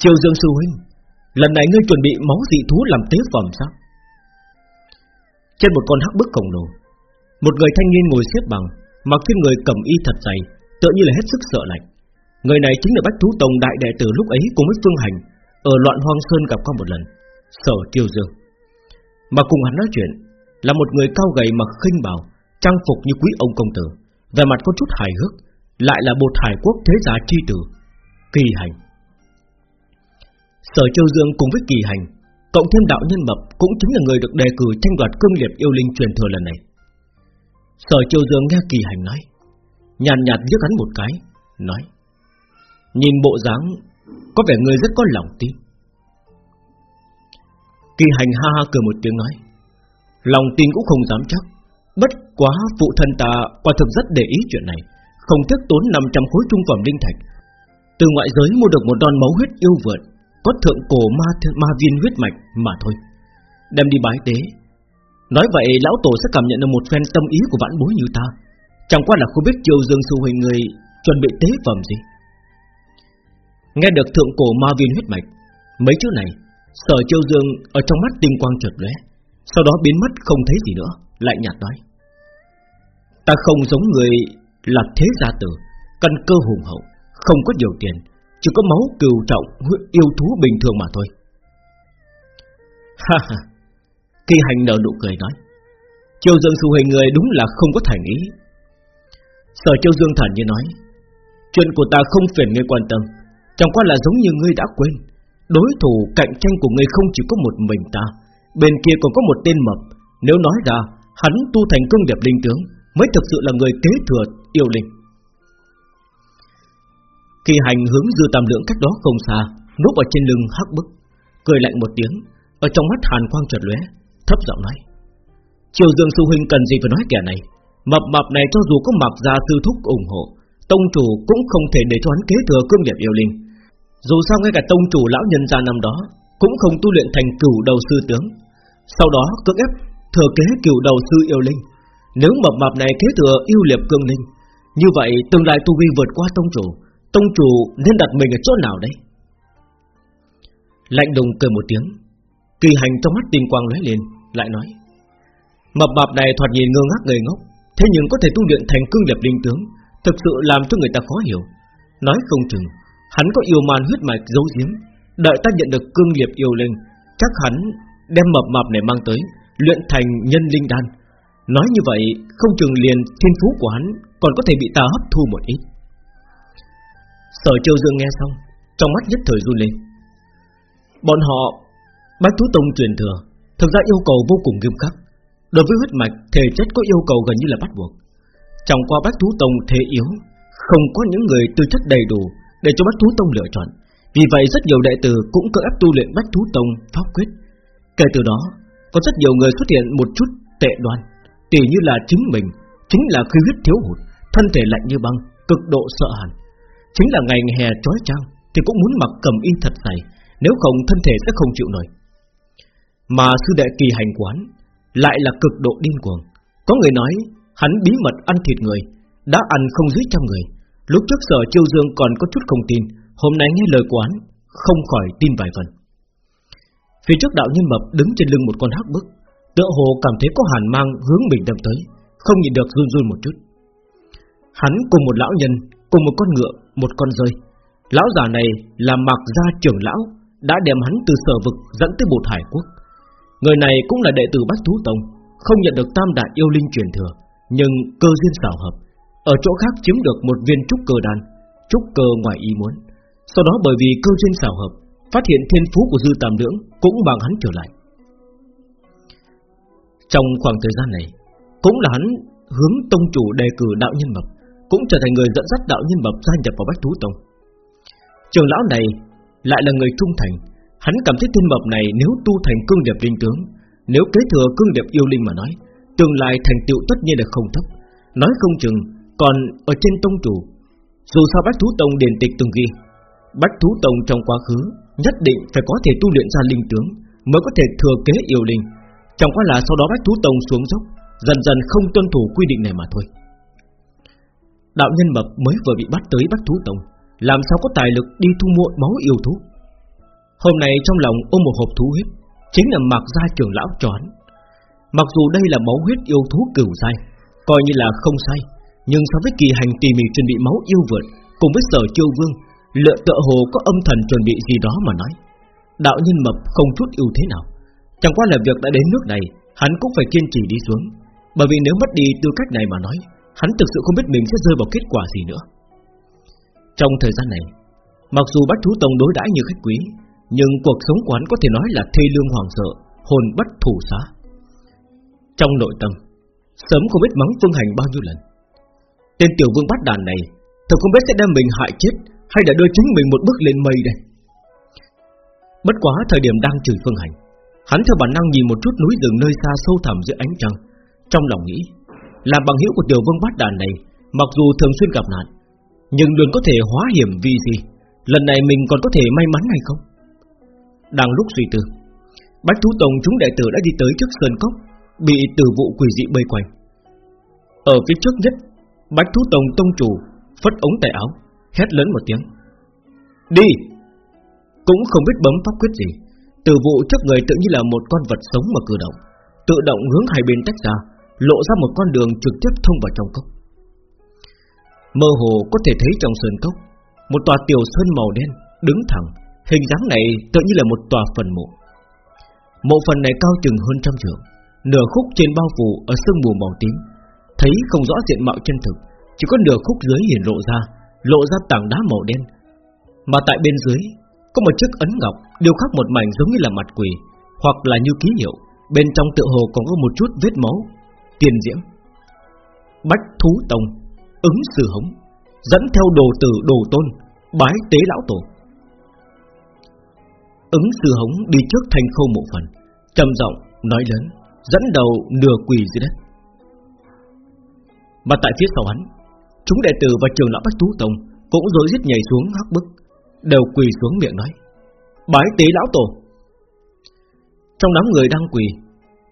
Triều Dương Sư Huynh, Lần này ngươi chuẩn bị máu dị thú làm tế phẩm sao? Trên một con hắc bức khổng lồ, Một người thanh niên ngồi xếp bằng, Mặc trên người cầm y thật dày, Tựa như là hết sức sợ lạnh. Người này chính là Bách Thú Tông đại đệ tử lúc ấy cùng với Phương Hành, Ở loạn hoang sơn gặp qua một lần. Sở Tiêu Dương. Mà cùng hắn nói chuyện, Là một người cao gầy mặc khinh bào, Trang phục như quý ông công tử Về mặt có chút hài hước, Lại là bột hải quốc thế gia chi tử, Kỳ hành. Sở Châu Dương cùng với kỳ hành, Cộng thêm đạo nhân mập Cũng chính là người được đề cử tranh đoạt cương liệt yêu linh truyền thừa lần này. Sở Châu Dương nghe kỳ hành nói, Nhàn nhạt giết hắn một cái, Nói, Nhìn bộ dáng, Có vẻ người rất có lòng tin. Kỳ hành ha ha cười một tiếng nói Lòng tin cũng không dám chắc Bất quá phụ thân ta Quả thực rất để ý chuyện này Không tiếc tốn 500 khối trung phẩm linh thạch Từ ngoại giới mua được một đòn máu huyết yêu vượt có thượng cổ ma ma viên huyết mạch mà thôi. Đem đi bái tế. Nói vậy lão tổ sẽ cảm nhận được một phen tâm ý của vãn bối như ta. Chẳng qua là không biết triều dương sư huynh người chuẩn bị tế phẩm gì. Nghe được thượng cổ ma viên huyết mạch, mấy chữ này, sở châu dương ở trong mắt tinh quang chợt lóe, sau đó biến mất không thấy gì nữa, lại nhạt nói: Ta không giống người là thế gia tử, căn cơ hùng hậu, không có nhiều tiền chỉ có máu cừu trọng Yêu thú bình thường mà thôi. Ha ha Kỳ hành nở nụ cười nói. Châu dương sư huynh người đúng là không có thành ý. Sở Châu Dương thản nhiên nói. Chuyện của ta không phiền ngươi quan tâm Chẳng qua là giống như ngươi đã quên. Đối thủ cạnh tranh của ngươi không chỉ có một mình ta, Bên kia còn có một tên mập. Nếu nói ra, Hắn tu thành công đẹp linh tướng, Mới thực sự là người kế thừa yêu linh. Kỳ hành hướng dư tam lượng cách đó không xa, Núp ở trên lưng hắc bức, Cười lạnh một tiếng, Ở trong mắt hàn quang chợt lóe, Thấp giọng nói, Triều Dương sư huynh cần gì phải nói kẻ này? Mập mập này cho dù có mập ra sư thúc ủng hộ, Tông chủ cũng không thể để cho hắn kế thừa cương điệp yêu linh. Dù sao ngay cả tông chủ lão nhân gia năm đó Cũng không tu luyện thành cửu đầu sư tướng. Sau đó, cưỡng ép thừa kế cửu đầu sư yêu linh. Nếu mập mập này kế thừa yêu liệp cương linh, Như vậy tương lai tu vi vượt qua tông chủ Tông chủ nên đặt mình ở chỗ nào đấy Lạnh đùng cười một tiếng. Kỳ hành trong mắt tinh quang lóe lên, Lại nói, Mập mập này thoạt nhìn ngơ ngác người ngốc, Thế nhưng có thể tu luyện thành cương liệp linh tướng, Thực sự làm cho người ta khó hiểu. Nói không chừng Hắn có yêu man huyết mạch giấu giếm. Đợi ta nhận được cương nghiệp yêu linh, Chắc hắn đem mập mập này mang tới, Luyện thành nhân linh đan. Nói như vậy, không chừng liền thiên phú của hắn Còn có thể bị ta hấp thu một ít. Sở Châu Dương nghe xong, Trong mắt nhất thời run lên. Bọn họ, Bách Thú Tông truyền thừa, Thực ra yêu cầu vô cùng nghiêm khắc. Đối với huyết mạch, Thể chất có yêu cầu gần như là bắt buộc. Trong qua Bách Thú Tông thế yếu, Không có những người tư chất đầy đủ để cho Bách Thú Tông lựa chọn. Vì vậy rất nhiều đệ tử cũng cưỡng ép tu luyện Bách Thú Tông pháp quyết. Kể từ đó Có rất nhiều người xuất hiện một chút tệ đoan Tỉ như là chính mình Chính là khí huyết thiếu hụt Thân thể lạnh như băng Cực độ sợ hãi, Chính là ngày hè trói trang Thì cũng muốn mặc cầm y thật dày Nếu không thân thể sẽ không chịu nổi. Mà sư đệ kỳ hành quán Lại là cực độ điên cuồng. Có người nói hắn bí mật ăn thịt người Đã ăn không dưới trăm người. Lúc trước sở chiêu dương còn có chút không tin Hôm nay nghe lời quán Không khỏi tin vài phần Phía trước đạo nhân mập đứng trên lưng một con hắc bức Tựa hồ cảm thấy có hàn mang hướng mình đâm tới Không nhìn được run run một chút Hắn cùng một lão nhân Cùng một con ngựa một con rơi. Lão già này là Mạc Gia trưởng lão, đã đem hắn từ sở vực dẫn tới bột hải quốc. Người này cũng là đệ tử Bách Thú Tông, không nhận được tam đại yêu linh truyền thừa, nhưng cơ duyên xảo hợp, ở chỗ khác chiếm được một viên trúc cơ đan, trúc cơ ngoài ý muốn. Sau đó bởi vì cơ duyên xảo hợp, phát hiện thiên phú của dư tam lưỡng cũng bằng hắn trở lại. Trong khoảng thời gian này, cũng là hắn hướng tông chủ đề cử đạo nhân mập cũng trở thành người dẫn dắt đạo nhân mập gia nhập vào Bách Thú Tông. Trường lão này lại là người trung thành, hắn cảm thấy thiên mập này nếu tu thành cương điệp linh tướng, nếu kế thừa cương điệp yêu linh mà nói, tương lai thành tựu tất nhiên là không thấp. Nói không chừng còn ở trên tông chủ, dù sao Bách Thú Tông điển tịch từng ghi, Bách Thú Tông trong quá khứ nhất định phải có thể tu luyện ra linh tướng mới có thể thừa kế yêu linh. Chẳng qua là sau đó Bách Thú Tông xuống dốc, dần dần không tuân thủ quy định này mà thôi. Đạo nhân mập mới vừa bị bắt tới bách Thú Tông Làm sao có tài lực đi thu mua máu yêu thú Hôm nay trong lòng ôm một hộp thú huyết Chính là mặc gia trưởng lão tròn Mặc dù đây là máu huyết yêu thú cửu dai Coi như là không sai nhưng so với kỳ hành tỉ mỉ chuẩn bị máu yêu vượt, Cùng với sở chiêu vương, Lựa tựa hồ có âm thần chuẩn bị gì đó mà nói. Đạo nhân mập không chút ưu thế nào. Chẳng qua là việc đã đến nước này, Hắn cũng phải kiên trì đi xuống. Bởi vì nếu mất đi tư cách này mà nói, Hắn thực sự không biết mình sẽ rơi vào kết quả gì nữa. Trong thời gian này, Mặc dù bắt Thú Tông đối đãi như khách quý, Nhưng cuộc sống quán có thể nói là thê lương hoàng sợ, Hồn bất thủ xá. Trong nội tâm, Sớm không biết mắng phương hành bao nhiêu lần. Tên tiểu vương bắt đàn này, Thật không biết sẽ đem mình hại chết Hay là đưa chính mình một bước lên mây đây. Bất quá thời điểm đang chửi phương hành, Hắn theo bản năng nhìn một chút núi rừng nơi xa sâu thẳm giữa ánh trăng. Trong lòng nghĩ làm bằng hữu của tiểu vương bát đàn này, Mặc dù thường xuyên gặp nạn, Nhưng luôn có thể hóa hiểm vì gì Lần này mình còn có thể may mắn hay không? Đang lúc suy tư, Bách Thú Tông chúng đệ tử đã đi tới trước sơn cốc, Bị tử vụ quỷ dị bơi quanh. Ở phía trước nhất Bách Thú Tông Tông Chủ Phất ống tay áo Hét lớn một tiếng Đi Cũng không biết bấm pháp quyết gì Từ vụ trước người tự như là một con vật sống mà cử động Tự động hướng hai bên tách ra lộ ra một con đường trực tiếp thông vào trong cốc. Mơ hồ có thể thấy trong sơn cốc, một tòa tiểu sơn màu đen đứng thẳng, hình dáng này tự như là một tòa phần mộ. Mộ phần này cao chừng hơn trăm trượng, nửa khúc trên bao phủ ở sương mù màu tím, thấy không rõ diện mạo chân thực, Chỉ có nửa khúc dưới hiển lộ ra Lộ ra tảng đá màu đen. Mà tại bên dưới Có một chiếc ấn ngọc Điều khắc một mảnh giống như là mặt quỷ Hoặc là như ký hiệu. Bên trong tựa hồ còn có một chút vết máu. Tiền diễm. Bách thú tông. Ứng sư hống. Dẫn theo đồ tử đồ tôn Bái tế lão tổ. Ứng sư hống đi trước thành khâu mộ phần trầm giọng nói lớn Dẫn đầu nửa quỳ dưới đất. Mà tại phía sau hắn, Chúng đệ tử và trường lão Bách Thú Tông Cũng rối rít nhảy xuống hắc bức, Đều quỳ xuống miệng nói, Bái tế lão tổ. Trong đám người đang quỳ,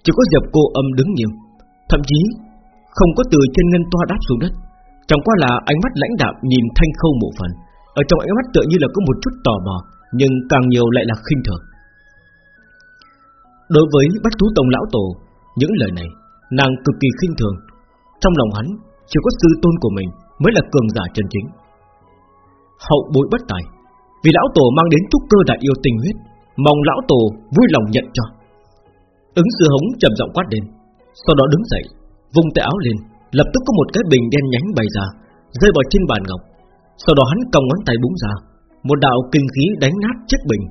Chỉ có Diệp cô âm đứng nghiêm, Thậm chí không có từ trên ngân toa đáp xuống đất, Chẳng qua là ánh mắt lãnh đạm nhìn thanh khâu mộ phần. Ở trong ánh mắt tựa như là có một chút tò mò, Nhưng càng nhiều lại là khinh thường. Đối với Bách Thú Tông Lão Tổ, Những lời này, Nàng cực kỳ khinh thường trong lòng hắn, Chỉ có sư tôn của mình Mới là cường giả chân chính. Hậu bối bất tài, Vì Lão Tổ mang đến trúc cơ đại yêu tình huyết, Mong Lão Tổ vui lòng nhận cho. Ứng sư hống trầm giọng quát lên, Sau đó đứng dậy Vùng tay áo lên, Lập tức có một cái bình đen nhánh bày ra, Rơi vào trên bàn ngọc. Sau đó hắn cầm ngón tay búng ra, Một đạo kinh khí đánh nát chiếc bình.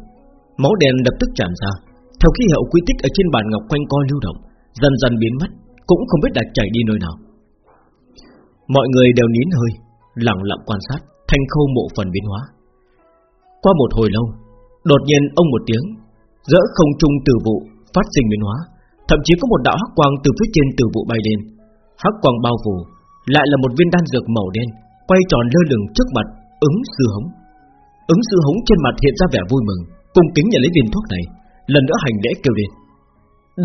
Máu đen lập tức tràn ra, Theo khí hậu quy tích ở trên bàn ngọc quanh co lưu động, Dần dần biến mất, Cũng không biết đã chảy đi nơi nào. Mọi người đều nín hơi, Lặng lặng quan sát, Thanh khâu mộ phần biến hóa. Qua một hồi lâu, Đột nhiên ông một tiếng, Giữa không trung từ vụ phát sinh biến hóa, Thậm chí có một đạo hắc quang từ phía trên từ vụ bay lên. Hắc quang bao phủ, Lại là một viên đan dược màu đen, Quay tròn lơ lửng trước mặt ứng sư hống. Ứng sư hống trên mặt hiện ra vẻ vui mừng, Cung kính nhận lấy viên thuốc này, Lần nữa hành lễ kêu lên.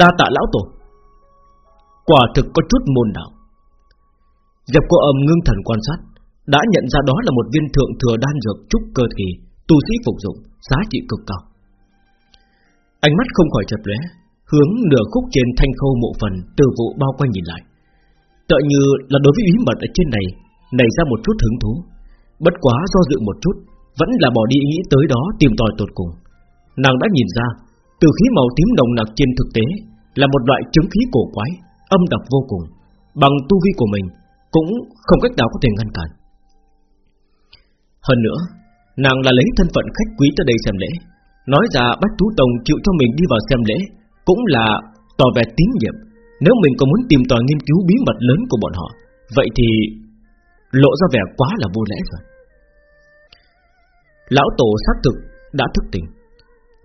Đa tạ lão tổ. Quả thực có chút môn đạo. Diệp cô âm ngưng thần quan sát, Đã nhận ra đó là một viên thượng thừa đan dược trúc cơ kỳ, Tu sĩ phục dụng, Giá trị cực cao. Ánh mắt không khỏi chợt lóe, Hướng nửa khúc trên thanh khâu mộ phần Từ vụ bao quanh nhìn lại. Tựa như là đối với bí mật ở trên này, Nảy ra một chút hứng thú. Bất quá do dự một chút, Vẫn là bỏ đi nghĩ tới đó tìm tòi tột cùng. Nàng đã nhìn ra, Từ khí màu tím nồng nặc trên thực tế Là một loại chứng khí cổ quái, Âm độc vô cùng, Bằng tu vi của mình cũng không cách nào có thể ngăn cản. Hơn nữa, Nàng là lấy thân phận khách quý tới đây xem lễ, Nói ra Bách Tú Tông chịu cho mình đi vào xem lễ Cũng là tỏ vẻ tín nhiệm. Nếu mình có muốn tìm tòi nghiên cứu bí mật lớn của bọn họ, Vậy thì Lộ ra vẻ quá là vô lẽ rồi. Lão Tổ xác thực đã thức tỉnh.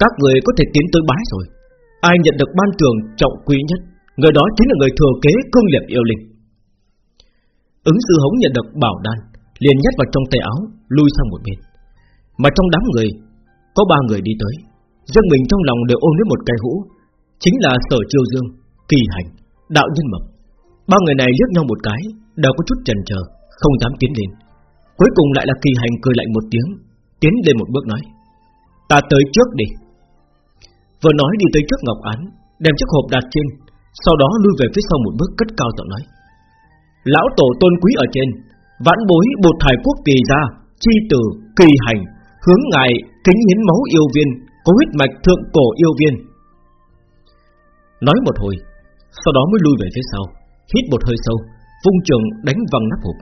Các người có thể tiến tới bái rồi. Ai nhận được ban thưởng trọng quý nhất, Người đó chính là người thừa kế cương nghiệp yêu linh. Ứng sư hống nhận được bảo đan Liền nhét vào trong tay áo Lui sang một bên. Mà trong đám người Có ba người đi tới. Riêng mình trong lòng đều ôm lấy một cây hũ Chính là sở chiêu dương, kỳ hành, đạo nhân mập Ba người này liếc nhau một cái Đều có chút chần chờ Không dám tiến lên. Cuối cùng lại là kỳ hành cười lạnh một tiếng Tiến lên một bước nói Ta tới trước đi. Vừa nói đi tới trước ngọc án Đem chiếc hộp đặt trên Sau đó lui về phía sau một bước cất cao giọng nói Lão tổ tôn quý ở trên, Vãn bối bột thải quốc kỳ ra, Chi tử, kỳ hành, Hướng ngài kính hiến máu yêu viên, Có huyết mạch thượng cổ yêu viên. Nói một hồi, Sau đó mới lui về phía sau, Hít một hơi sâu, Vung trường đánh văng nắp hộp.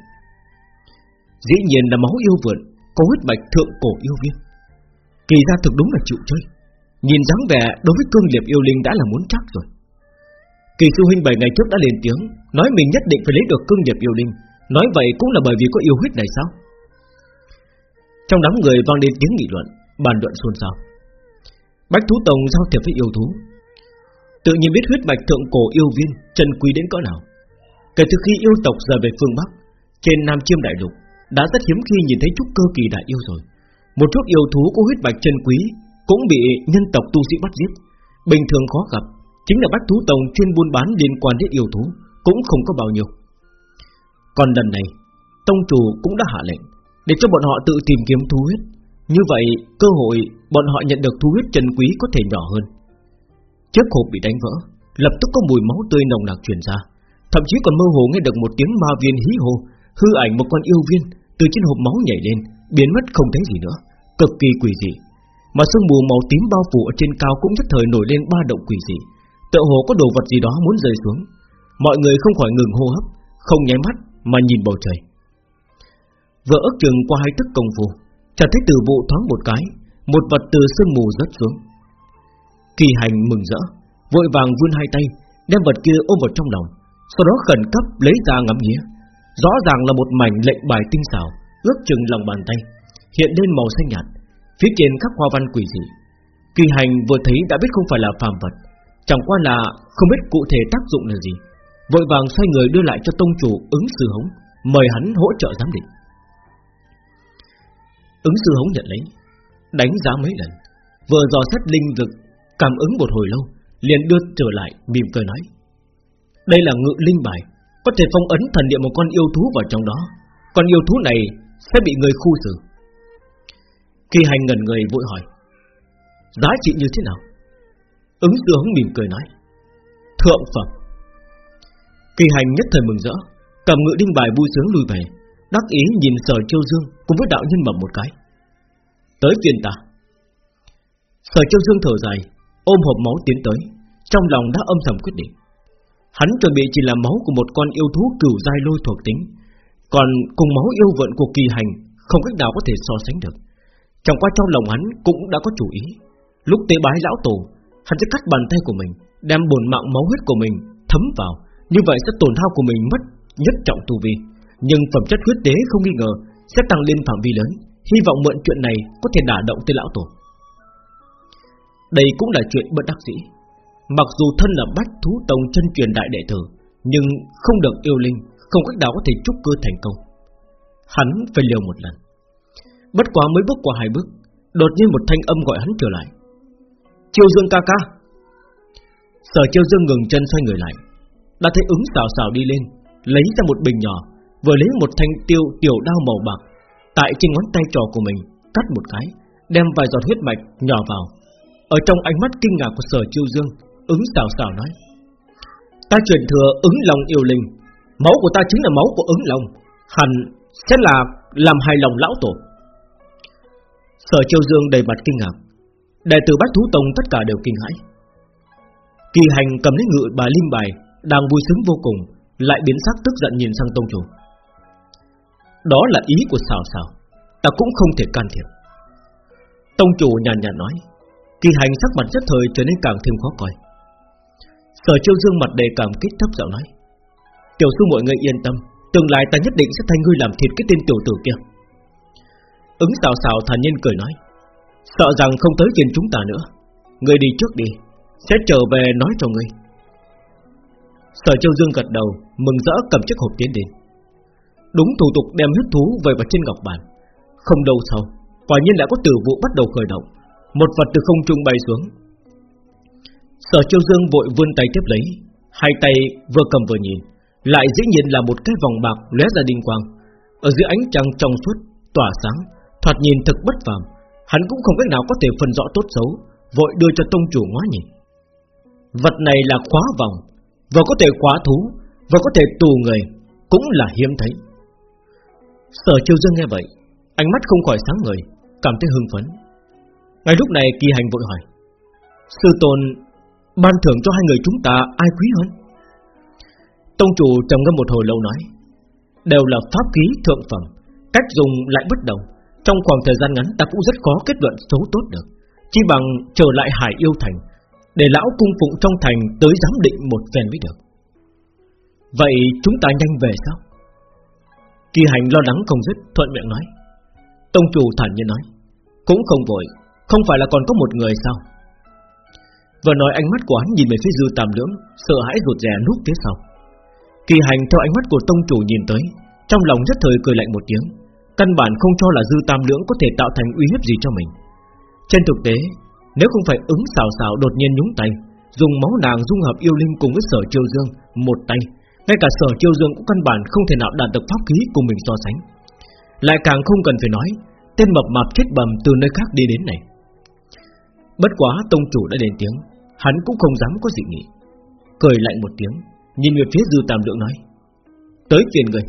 Dĩ nhiên là máu yêu vượn, Có huyết mạch thượng cổ yêu viên. Kỳ ra thực đúng là chịu chơi, Nhìn dáng vẻ đối với cương liệp yêu linh đã là muốn chắc rồi. Kỳ sư huynh 7 ngày trước đã lên tiếng, Nói mình nhất định phải lấy được cương nghiệp yêu linh. Nói vậy cũng là bởi vì có yêu huyết này sao? Trong đám người vang lên tiếng nghị luận, Bàn luận xôn xao. Bách thú tông giao thiệp với yêu thú. Tự nhiên biết huyết mạch thượng cổ yêu viên Trần quý đến cỡ nào. Kể từ khi yêu tộc rời về phương Bắc, Trên Nam Chiêm Đại Lục Đã rất hiếm khi nhìn thấy chút cơ kỳ đại yêu rồi. Một chút yêu thú có huyết mạch chân quý Cũng bị nhân tộc tu sĩ bắt giết, Bình thường khó gặp. Chính là bách thú tông chuyên buôn bán liên quan đến yêu thú, Cũng không có bao nhiêu. Còn lần này, Tông chủ cũng đã hạ lệnh Để cho bọn họ tự tìm kiếm thú huyết. Như vậy, cơ hội bọn họ nhận được thú huyết chân quý có thể nhỏ hơn. Chiếc hộp bị đánh vỡ, Lập tức có mùi máu tươi nồng nặc truyền ra. Thậm chí còn mơ hồ nghe được một tiếng ma viên hí hồ Hư ảnh một con yêu viên Từ trên hộp máu nhảy lên, Biến mất không thấy gì nữa. Cực kỳ quỷ dị. Mà sương mù màu tím bao phủ ở trên cao cũng nhất thời nổi lên ba động quỷ dị. Tựa hồ có đồ vật gì đó muốn rơi xuống. Mọi người không khỏi ngừng hô hấp, Không nháy mắt mà nhìn bầu trời. Vừa ước chừng qua hai tức công phu, Chợt thấy từ vụ thoáng một cái, Một vật từ sương mù rớt xuống. Kỳ hành mừng rỡ, Vội vàng vươn hai tay, Đem vật kia ôm vào trong lòng, Sau đó khẩn cấp lấy ra ngắm nghía. Rõ ràng là một mảnh lệnh bài tinh xảo, Ước chừng lòng bàn tay, Hiện lên màu xanh nhạt, Phía trên khắc hoa văn quỷ dị. Kỳ hành vừa thấy đã biết không phải là phàm vật Chẳng qua là không biết cụ thể tác dụng là gì. Vội vàng xoay người đưa lại cho tông chủ ứng sư hống, Mời hắn hỗ trợ giám định. Ứng sư hống nhận lấy, Đánh giá mấy lần, Vừa dò xét linh vực Cảm ứng một hồi lâu, liền đưa trở lại mỉm cười nói. Đây là ngự linh bài, Có thể phong ấn thần địa một con yêu thú vào trong đó. Con yêu thú này Sẽ bị người khu xử. Kỳ hành ngần người vội hỏi, Giá trị như thế nào? Ứng sướng mỉm cười nói, Thượng phẩm Kỳ hành nhất thời mừng rỡ, Cầm ngự đinh bài vui sướng lui về, Đắc ý nhìn sở châu dương Cùng với đạo nhân mầm một cái. Tới phiên ta. Sở châu dương thở dài, Ôm hộp máu tiến tới, Trong lòng đã âm thầm quyết định. Hắn chuẩn bị chỉ là máu của một con yêu thú cửu giai lôi thuộc tính, Còn cùng máu yêu vận của kỳ hành Không cách nào có thể so sánh được. Chẳng qua trong lòng hắn cũng đã có chủ ý, Lúc tế bái lão tổ Hắn sẽ cắt bàn tay của mình, Đem bổn mạng máu huyết của mình thấm vào. Như vậy sẽ tổn hao của mình mất nhất trọng tu vi. Nhưng phẩm chất huyết tế không nghi ngờ, Sẽ tăng lên phạm vi lớn. Hy vọng mượn chuyện này có thể đả động tới lão tổ. Đây cũng là chuyện bất đắc dĩ. Mặc dù thân là bách thú tông chân truyền đại đệ tử, Nhưng không được yêu linh, Không cách nào có thể trúc cơ thành công. Hắn phải liều một lần. Bất quá mới bước qua hai bước, Đột nhiên một thanh âm gọi hắn trở lại. Chiêu dương ca ca. Sở chiêu dương ngừng chân xoay người lại. Đã thấy ứng xào xào đi lên, Lấy ra một bình nhỏ, Vừa lấy một thanh tiêu, tiểu đao màu bạc, Tại trên ngón tay trò của mình, Cắt một cái, Đem vài giọt huyết mạch nhỏ vào. Ở trong ánh mắt kinh ngạc của sở chiêu dương, Ứng xào xào nói, Ta truyền thừa ứng lòng yêu linh, Máu của ta chính là máu của ứng lòng, Hẳn sẽ là làm hài lòng lão tổ. Sở Chiêu Dương đầy mặt kinh ngạc. Đệ tử Bách Thú Tông tất cả đều kinh hãi. Kỳ hành cầm lấy ngự bà Lim Bài, Đang vui sướng vô cùng, Lại biến sắc tức giận nhìn sang Tông Chủ. Đó là ý của xào xào, Ta cũng không thể can thiệp. Tông Chủ nhàn nhạt nói, Kỳ hành sắc mặt rất thời trở nên càng thêm khó coi. Sở Châu Dương mặt đầy cảm kích thấp giọng nói, Tiểu sư mọi người yên tâm, Tương lai ta nhất định sẽ thay ngươi làm thịt cái tên tiểu tử kia. Ứng xào xào thản nhiên cười nói Sợ rằng không tới phiên chúng ta nữa. Ngươi đi trước đi Sẽ trở về nói cho ngươi. Sở Châu Dương gật đầu Mừng rỡ cầm chiếc hộp tiến đến. Đúng thủ tục đem huyết thú về vào trên ngọc bàn. Không đâu sau Quả nhiên đã có tử vụ bắt đầu khởi động. Một vật từ không trung bay xuống. Sở Châu Dương vội vươn tay tiếp lấy Hai tay vừa cầm vừa nhìn Lại dĩ nhiên là một cái vòng bạc lóe ra đinh quang. Ở dưới ánh trăng trong suốt Tỏa sáng Thoạt nhìn thực bất phàm, hắn cũng không cách nào có thể phân rõ tốt xấu, vội đưa cho tông chủ ngó nhìn. Vật này là khóa vòng, vừa có thể khóa thú, vừa có thể tù người, cũng là hiếm thấy. Sở Chiêu Dương nghe vậy, ánh mắt không khỏi sáng ngời, cảm thấy hưng phấn. Ngay lúc này Kỳ Hành vội hỏi: "Sư tôn ban thưởng cho hai người chúng ta ai quý hơn?" Tông chủ trầm ngâm một hồi lâu nói: "Đều là pháp khí thượng phẩm, cách dùng lại bất đồng." Trong khoảng thời gian ngắn, ta cũng rất khó kết luận xấu tốt được. Chỉ bằng trở lại Hải Yêu Thành, Để lão cung phụng trong thành tới giám định một phen mới được. Vậy chúng ta nhanh về sao? Kỳ hành lo lắng không dứt, Thuận miệng nói. Tông chủ thản nhiên nói. Cũng không vội, Không phải là còn có một người sao? Vừa nói ánh mắt của hắn nhìn về phía dư tam lưỡng, Sợ hãi rụt rè núp phía sau. Kỳ hành theo ánh mắt của tông chủ nhìn tới, Trong lòng nhất thời cười lạnh một tiếng. Căn bản không cho là dư tam lưỡng có thể tạo thành uy hiếp gì cho mình. Trên thực tế, Nếu không phải ứng xào xào đột nhiên nhúng tay, Dùng máu nàng dung hợp yêu linh cùng với sở chiêu dương Một tay, Ngay cả sở chiêu dương cũng căn bản không thể nào đạt được pháp khí cùng mình so sánh. Lại càng không cần phải nói, Tên mập mạp chết bầm từ nơi khác đi đến này. Bất quá tông chủ đã lên tiếng, Hắn cũng không dám có dị nghị. Cười lạnh một tiếng, Nhìn về phía dư tam lượng nói, Tới phiền người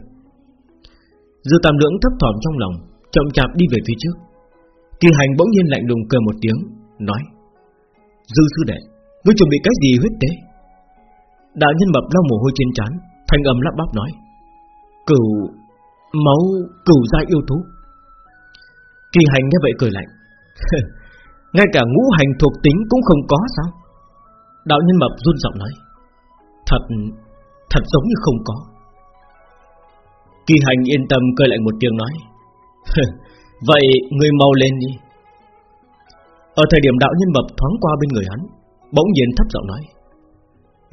Dư Tam Lưỡng thấp thỏm trong lòng, chậm chạp đi về phía trước. Kỳ Hành bỗng nhiên lạnh lùng cười một tiếng, nói: "Dư sư đệ, ngươi chuẩn bị cái gì huyết tế?" Đạo nhân mập lau mồ hôi trên trán, thanh âm lắp bắp nói: "Cửu, Máu cửu gia yêu thú Kỳ hành nghe vậy cười lạnh Ngay cả ngũ hành thuộc tính cũng không có sao Đạo nhân mập run giọng nói Thật Thật giống như không có Kỳ hành yên tâm cười lại một tiếng nói. Vậy người mau lên đi. Ở thời điểm đạo nhân mập thoáng qua bên người hắn, Bỗng nhiên thấp giọng nói.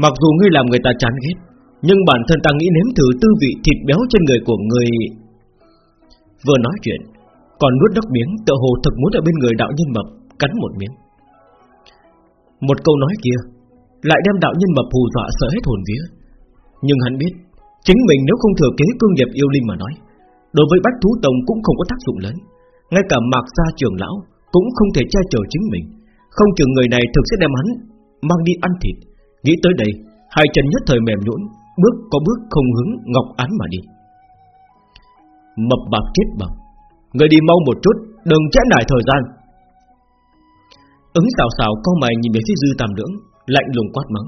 Mặc dù ngươi làm người ta chán ghét, Nhưng bản thân ta nghĩ nếm thử tư vị thịt béo trên người của người. Vừa nói chuyện, Còn nuốt nước miếng tựa hồ thật muốn ở bên người đạo nhân mập Cắn một miếng. Một câu nói kia Lại đem đạo nhân mập hù dọa sợ hết hồn vía. Nhưng hắn biết Chính mình nếu không thừa kế cương nghiệp yêu linh mà nói, Đối với Bách Thú Tông cũng không có tác dụng lớn. Ngay cả mạc gia trưởng lão Cũng không thể che chở chính mình. Không chừng người này thực sẽ đem hắn Mang đi ăn thịt. Nghĩ tới đây, Hai chân nhất thời mềm nhũn, Bước có bước không hướng Ngọc Án mà đi. Mập bạc chết bẩm Người đi mau một chút, Đừng trễ nải thời gian. Ứng xào xào co mày nhìn về phía dư tam lưỡng, Lạnh lùng quát mắng.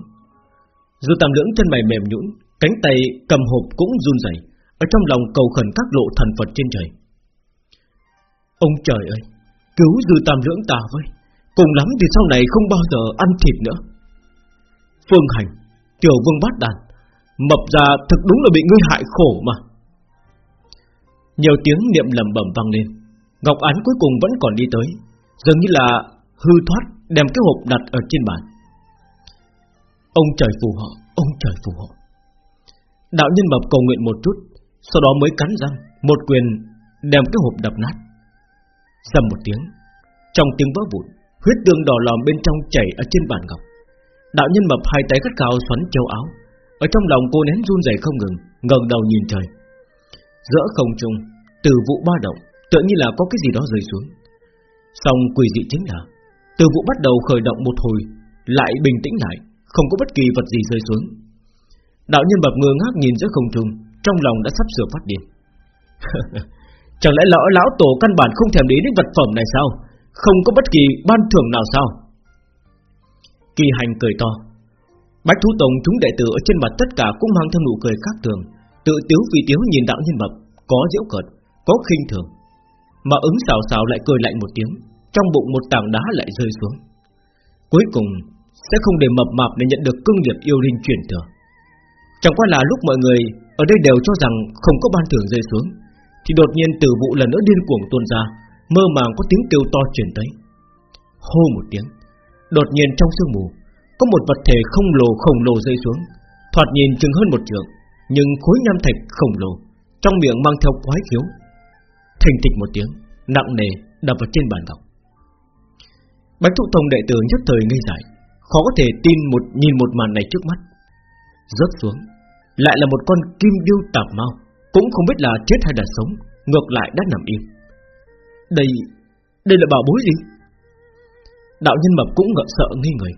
Dư tam lưỡng chân mày mềm nhũn Cánh tay cầm hộp cũng run rẩy, Ở trong lòng cầu khẩn các lộ thần Phật trên trời. Ông trời ơi, Cứu dư tam lưỡng ta với, Cùng lắm thì sau này không bao giờ ăn thịt nữa. Phương Hành, Tiểu vương bát đàn, Mập ra thực đúng là bị ngươi hại khổ mà. Nhiều tiếng niệm lầm bẩm vang lên, Ngọc Án cuối cùng vẫn còn đi tới, Dường như là hư thoát Đem cái hộp đặt ở trên bàn. Ông trời phù hộ, Ông trời phù hộ. Đạo nhân mập cầu nguyện một chút, Sau đó mới cắn răng, Một quyền đem cái hộp đập nát. Dầm một tiếng, Trong tiếng vỡ vụn, Huyết tương đỏ lòm bên trong chảy ở trên bàn ngọc. Đạo nhân mập hai tay cắt cao xoắn châu áo, Ở trong lòng cô nén run rẩy không ngừng, ngẩng đầu nhìn trời. Giữa không trung, Từ vụ ba động, Tựa như là có cái gì đó rơi xuống. Xong quỷ dị chính là, Từ vụ bắt đầu khởi động một hồi, Lại bình tĩnh lại, Không có bất kỳ vật gì rơi xuống. Đạo nhân bập ngơ ngác nhìn giữa không trung Trong lòng đã sắp sửa phát điên. Chẳng lẽ lão lão tổ căn bản không thèm đến đến vật phẩm này sao? Không có bất kỳ ban thưởng nào sao? Kỳ hành cười to. Bách thú tông chúng đệ tử ở trên mặt tất cả cũng mang theo nụ cười khác thường. Tự tiếu vì tiếu nhìn đạo nhân mập Có diễu cợt, có khinh thường. Mà ứng xào xào lại cười lạnh một tiếng Trong bụng một tảng đá lại rơi xuống. Cuối cùng Sẽ không để mập mạp để nhận được cương nghiệp yêu linh chuyển thừa. Chẳng qua là lúc mọi người Ở đây đều cho rằng không có ban thưởng rơi xuống, Thì đột nhiên từ vụ lần nữa điên cuồng tuôn ra, Mơ màng có tiếng kêu to truyền tới. Hô một tiếng, Đột nhiên trong sương mù, Có một vật thể không lồ khổng lồ rơi xuống, Thoạt nhìn chừng hơn một trượng, Nhưng khối nham thạch khổng lồ, Trong miệng mang theo quái khiếu. Thình thịch một tiếng, Nặng nề đập vào trên bàn ngọc. Bạch thụ tông đệ tử nhất thời ngây dại, Khó có thể tin một, nhìn một màn này trước mắt. Rớt xuống. Lại là một con kim điêu tạp mau Cũng không biết là chết hay là sống Ngược lại đã nằm im. Đây, đây là bảo bối gì? Đạo nhân mập cũng ngợ sợ nghi người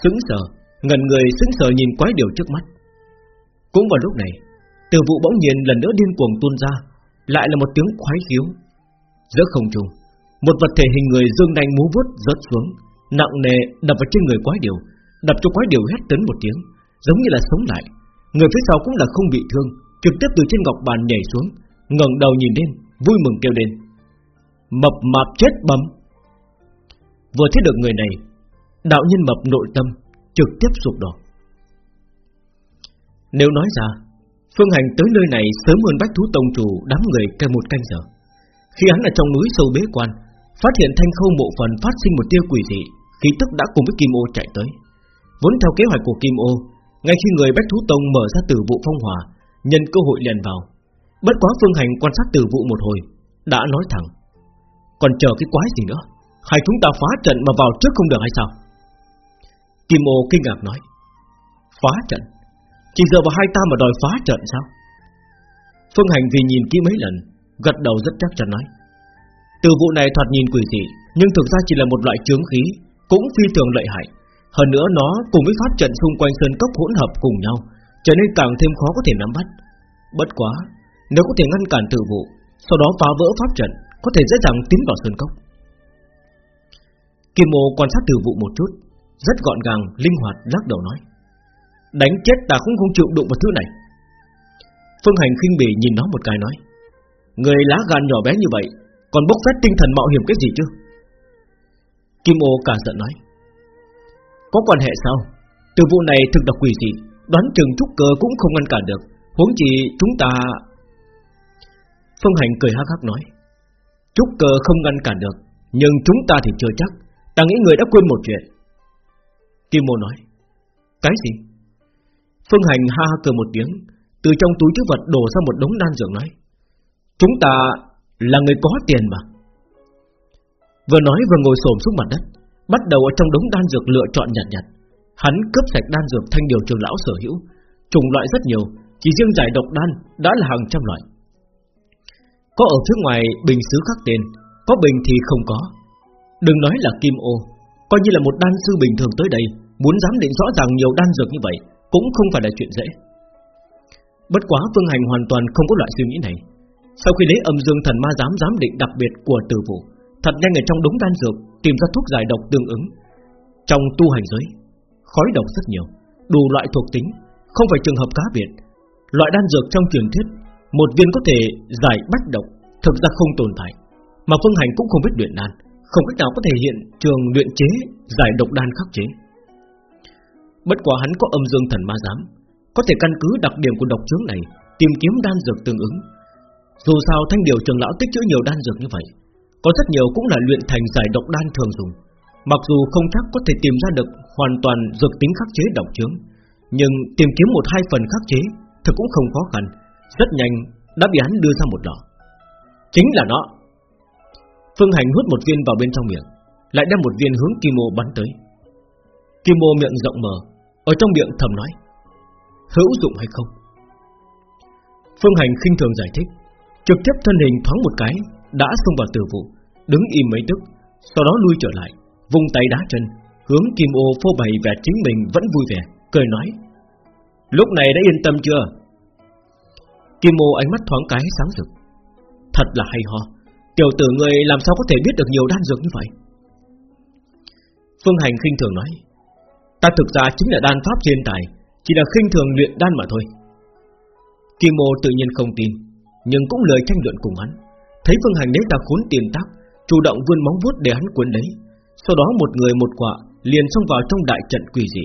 Sững sờ Ngần người sững sờ nhìn quái điều trước mắt. Cũng vào lúc này Từ vụ bỗng nhiên lần nữa điên cuồng tuôn ra Lại là một tiếng khoái khiếu. Giữa không trung Một vật thể hình người dương đanh múa vuốt rớt xuống Nặng nề đập vào trên người quái điều Đập cho quái điều hét tấn một tiếng. Giống như là sống lại. Người phía sau cũng là không bị thương, Trực tiếp từ trên ngọc bàn nhảy xuống, ngẩng đầu nhìn lên, Vui mừng kêu lên. Mập mạp chết bầm. Vừa thấy được người này, Đạo nhân mập nội tâm Trực tiếp sụp đổ. Nếu nói ra, Phương Hành tới nơi này sớm hơn Bách Thú Tông Chủ Đám người cây một canh giờ. Khi hắn ở trong núi sâu bế quan, Phát hiện thanh khâu mộ phần phát sinh một tia quỷ dị, Khí tức đã cùng với Kim Ô chạy tới. Vốn theo kế hoạch của Kim Ô ngay khi người Bách Thú Tông mở ra tử vụ phong hòa Nhân cơ hội liền vào. Bất quá Phương Hành quan sát tử vụ một hồi, Đã nói thẳng. Còn chờ cái quái gì nữa? Hay chúng ta phá trận mà vào trước không được hay sao? Kim ô kinh ngạc nói. Phá trận? Chỉ giờ vào hai ta mà đòi phá trận sao? Phương Hành vì nhìn kỹ mấy lần, Gật đầu rất chắc chắn nói. Từ vụ này thoạt nhìn quỷ dị, Nhưng thực ra chỉ là một loại chướng khí, Cũng phi thường lợi hại. Hơn nữa nó cùng với pháp trận xung quanh sơn cốc hỗn hợp cùng nhau Trở nên càng thêm khó có thể nắm bắt. Bất quá Nếu có thể ngăn cản tự vụ Sau đó phá vỡ pháp trận Có thể dễ dàng tiến vào sơn cốc. Kim Mô quan sát từ vụ một chút Rất gọn gàng, linh hoạt lắc đầu nói Đánh chết ta cũng không chịu đụng vào thứ này. Phương Hành khinh bỉ nhìn nó một cái nói Người lá gan nhỏ bé như vậy Còn bốc phét tinh thần mạo hiểm cái gì chứ? Kim ô cả giận nói có quan hệ sao? Từ vụ này thực là quỷ gì Đoán chừng trúc cơ cũng không ngăn cản được. Huống chi chúng ta Phương Hành cười hắc hắc nói Trúc cơ không ngăn cản được, Nhưng chúng ta thì chưa chắc. Ta nghĩ người đã quên một chuyện. Kim Mô nói, Cái gì? Phương Hành ha ha cười một tiếng, Từ trong túi chứa vật đổ ra một đống đan dược nói, Chúng ta là người có tiền mà. Vừa nói vừa ngồi xổm xuống mặt đất Bắt đầu ở trong đống đan dược lựa chọn nhặt nhặt. Hắn cướp sạch đan dược thanh điều trường lão sở hữu Trùng loại rất nhiều, Chỉ riêng giải độc đan đã là hàng trăm loại. Có ở phía ngoài bình sứ khắc tên, Có bình thì không có. Đừng nói là kim ô, Coi như là một đan sư bình thường tới đây, Muốn dám định rõ ràng nhiều đan dược như vậy Cũng không phải là chuyện dễ. Bất quá Phương Hành hoàn toàn không có loại suy nghĩ này. Sau khi lấy âm dương thần ma giám giám định đặc biệt của từ vụ Thật nhanh ở trong đống đan dược Tìm ra thuốc giải độc tương ứng. Trong tu hành giới, Khói độc rất nhiều, Đủ loại thuộc tính, Không phải trường hợp cá biệt. Loại đan dược trong truyền thuyết, Một viên có thể giải bách độc, Thực ra không tồn tại, Mà Phương Hành cũng không biết luyện đan, Không cách nào có thể hiện trường luyện chế, Giải độc đan khắc chế. Bất quá hắn có âm dương thần ma giám, Có thể căn cứ đặc điểm của độc chứng này Tìm kiếm đan dược tương ứng. Dù sao thanh điều trường lão tích trữ nhiều đan dược như vậy có rất nhiều cũng là luyện thành giải độc đan thường dùng. Mặc dù không chắc có thể tìm ra được Hoàn toàn dược tính khắc chế độc chứng, Nhưng tìm kiếm một hai phần khắc chế Thực cũng không khó khăn Rất nhanh đã bị hắn đưa ra một lọ Chính là nó. Phương Hành hút một viên vào bên trong miệng Lại đem một viên hướng Kim Mô bắn tới. Kim Mô miệng rộng mở Ở trong miệng thầm nói Hữu dụng hay không? Phương Hành khinh thường giải thích Trực tiếp thân hình thoáng một cái đã xông vào tử vụ, Đứng im mấy tức, Sau đó lui trở lại, Vung tay đá chân, Hướng Kim Ô phô bày vẻ chính mình vẫn vui vẻ, Cười nói, Lúc này đã yên tâm chưa? Kim Ô ánh mắt thoáng cái sáng rực. Thật là hay ho, Tiểu tử người làm sao có thể biết được nhiều đan dược như vậy? Phương Hành khinh thường nói, Ta thực ra chính là đan pháp thiên tài, Chỉ là khinh thường luyện đan mà thôi. Kim Ô tự nhiên không tin, Nhưng cũng lời tranh luận cùng hắn. Thấy Phương Hành lấy ta khốn tiền tác, Chủ động vươn móng vuốt để hắn cuốn lấy. Sau đó một người một quạ liền xông vào trong đại trận quỷ dị.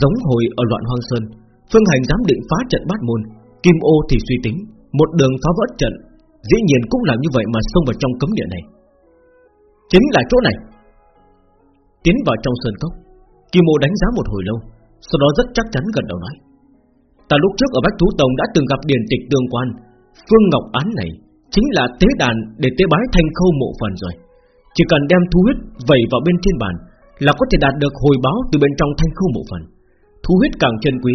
Giống hồi ở loạn hoang sơn, Phương Hành dám định phá trận bát môn, Kim ô thì suy tính, Một đường phá vỡ trận, Dĩ nhiên cũng làm như vậy mà xông vào trong cấm địa này. Chính là chỗ này. Tiến vào trong sơn cốc, Kim ô đánh giá một hồi lâu, Sau đó rất chắc chắn gần đầu nói. Ta lúc trước ở Bách Thú Tông đã từng gặp điển tịch tương quan, Phương Ngọc Án này Chính là tế đàn để tế bái thanh khâu mộ phần rồi. Chỉ cần đem thu huyết vẩy vào bên trên bàn Là có thể đạt được hồi báo từ bên trong thanh khâu mộ phần. Thu huyết càng chân quý,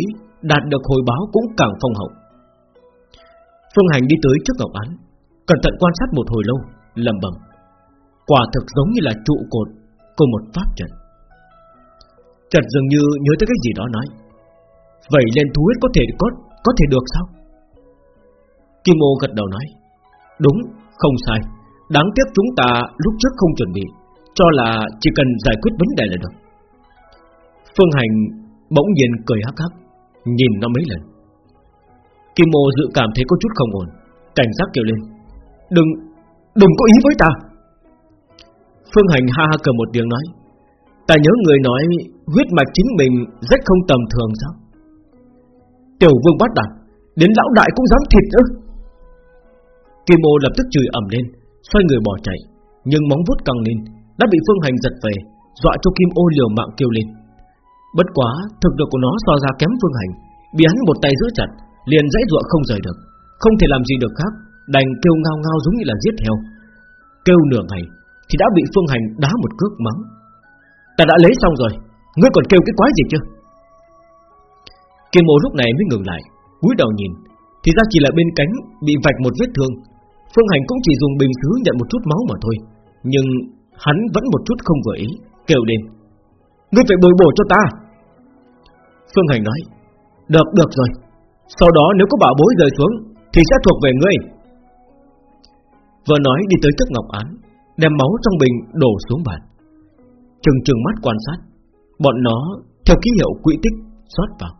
Đạt được hồi báo cũng càng phong hậu. Phương Hành đi tới trước Ngọc Án, Cẩn thận quan sát một hồi lâu, lẩm bẩm. Quả thực giống như là trụ cột Của một pháp trận. Trần dường như nhớ tới cái gì đó nói Vậy lên thú huyết có thể có có thể được sao? Kim ô gật đầu nói Đúng không sai. Đáng tiếc chúng ta lúc trước không chuẩn bị Cho là chỉ cần giải quyết vấn đề là được. Phương Hành bỗng nhiên cười hắc hắc Nhìn nó mấy lần. Kim Mô dự cảm thấy có chút không ổn Cảnh giác kêu lên. Đừng, đừng có ý với ta. Phương Hành ha ha cười một tiếng nói. Ta nhớ người nói Huyết mạch chính mình rất không tầm thường sao? Tiểu vương bắt đạt Đến lão đại cũng dám thịt nữa Kim ô lập tức chửi ẩm lên, Xoay người bỏ chạy, Nhưng móng vuốt căng lên, Đã bị phương hành giật về, Dọa cho kim ô liều mạng kêu lên. Bất quá, thực lực của nó so ra kém phương hành, Bị hắn một tay giữ chặt, Liền dãy dọa không rời được, Không thể làm gì được khác, Đành kêu ngao ngao giống như là giết heo. Kêu nửa ngày, Thì đã bị phương hành đá một cước mắng. Ta đã lấy xong rồi, Ngươi còn kêu cái quái gì chưa Kim ô lúc này mới ngừng lại, cúi đầu nhìn, Thì ra chỉ là bên cánh bị vạch một vết thương Phương Hành cũng chỉ dùng bình xứ nhận một chút máu mà thôi, Nhưng hắn vẫn một chút không vừa ý, Kêu lên. Ngươi phải bồi bổ cho ta. Phương Hành nói, Được được rồi. Sau đó nếu có bảo bối rơi xuống Thì sẽ thuộc về ngươi. Vừa nói đi tới trước ngọc án, Đem máu trong bình đổ xuống bàn. Trừng trừng mắt quan sát, Bọn nó theo ký hiệu quỹ tích Xót vào.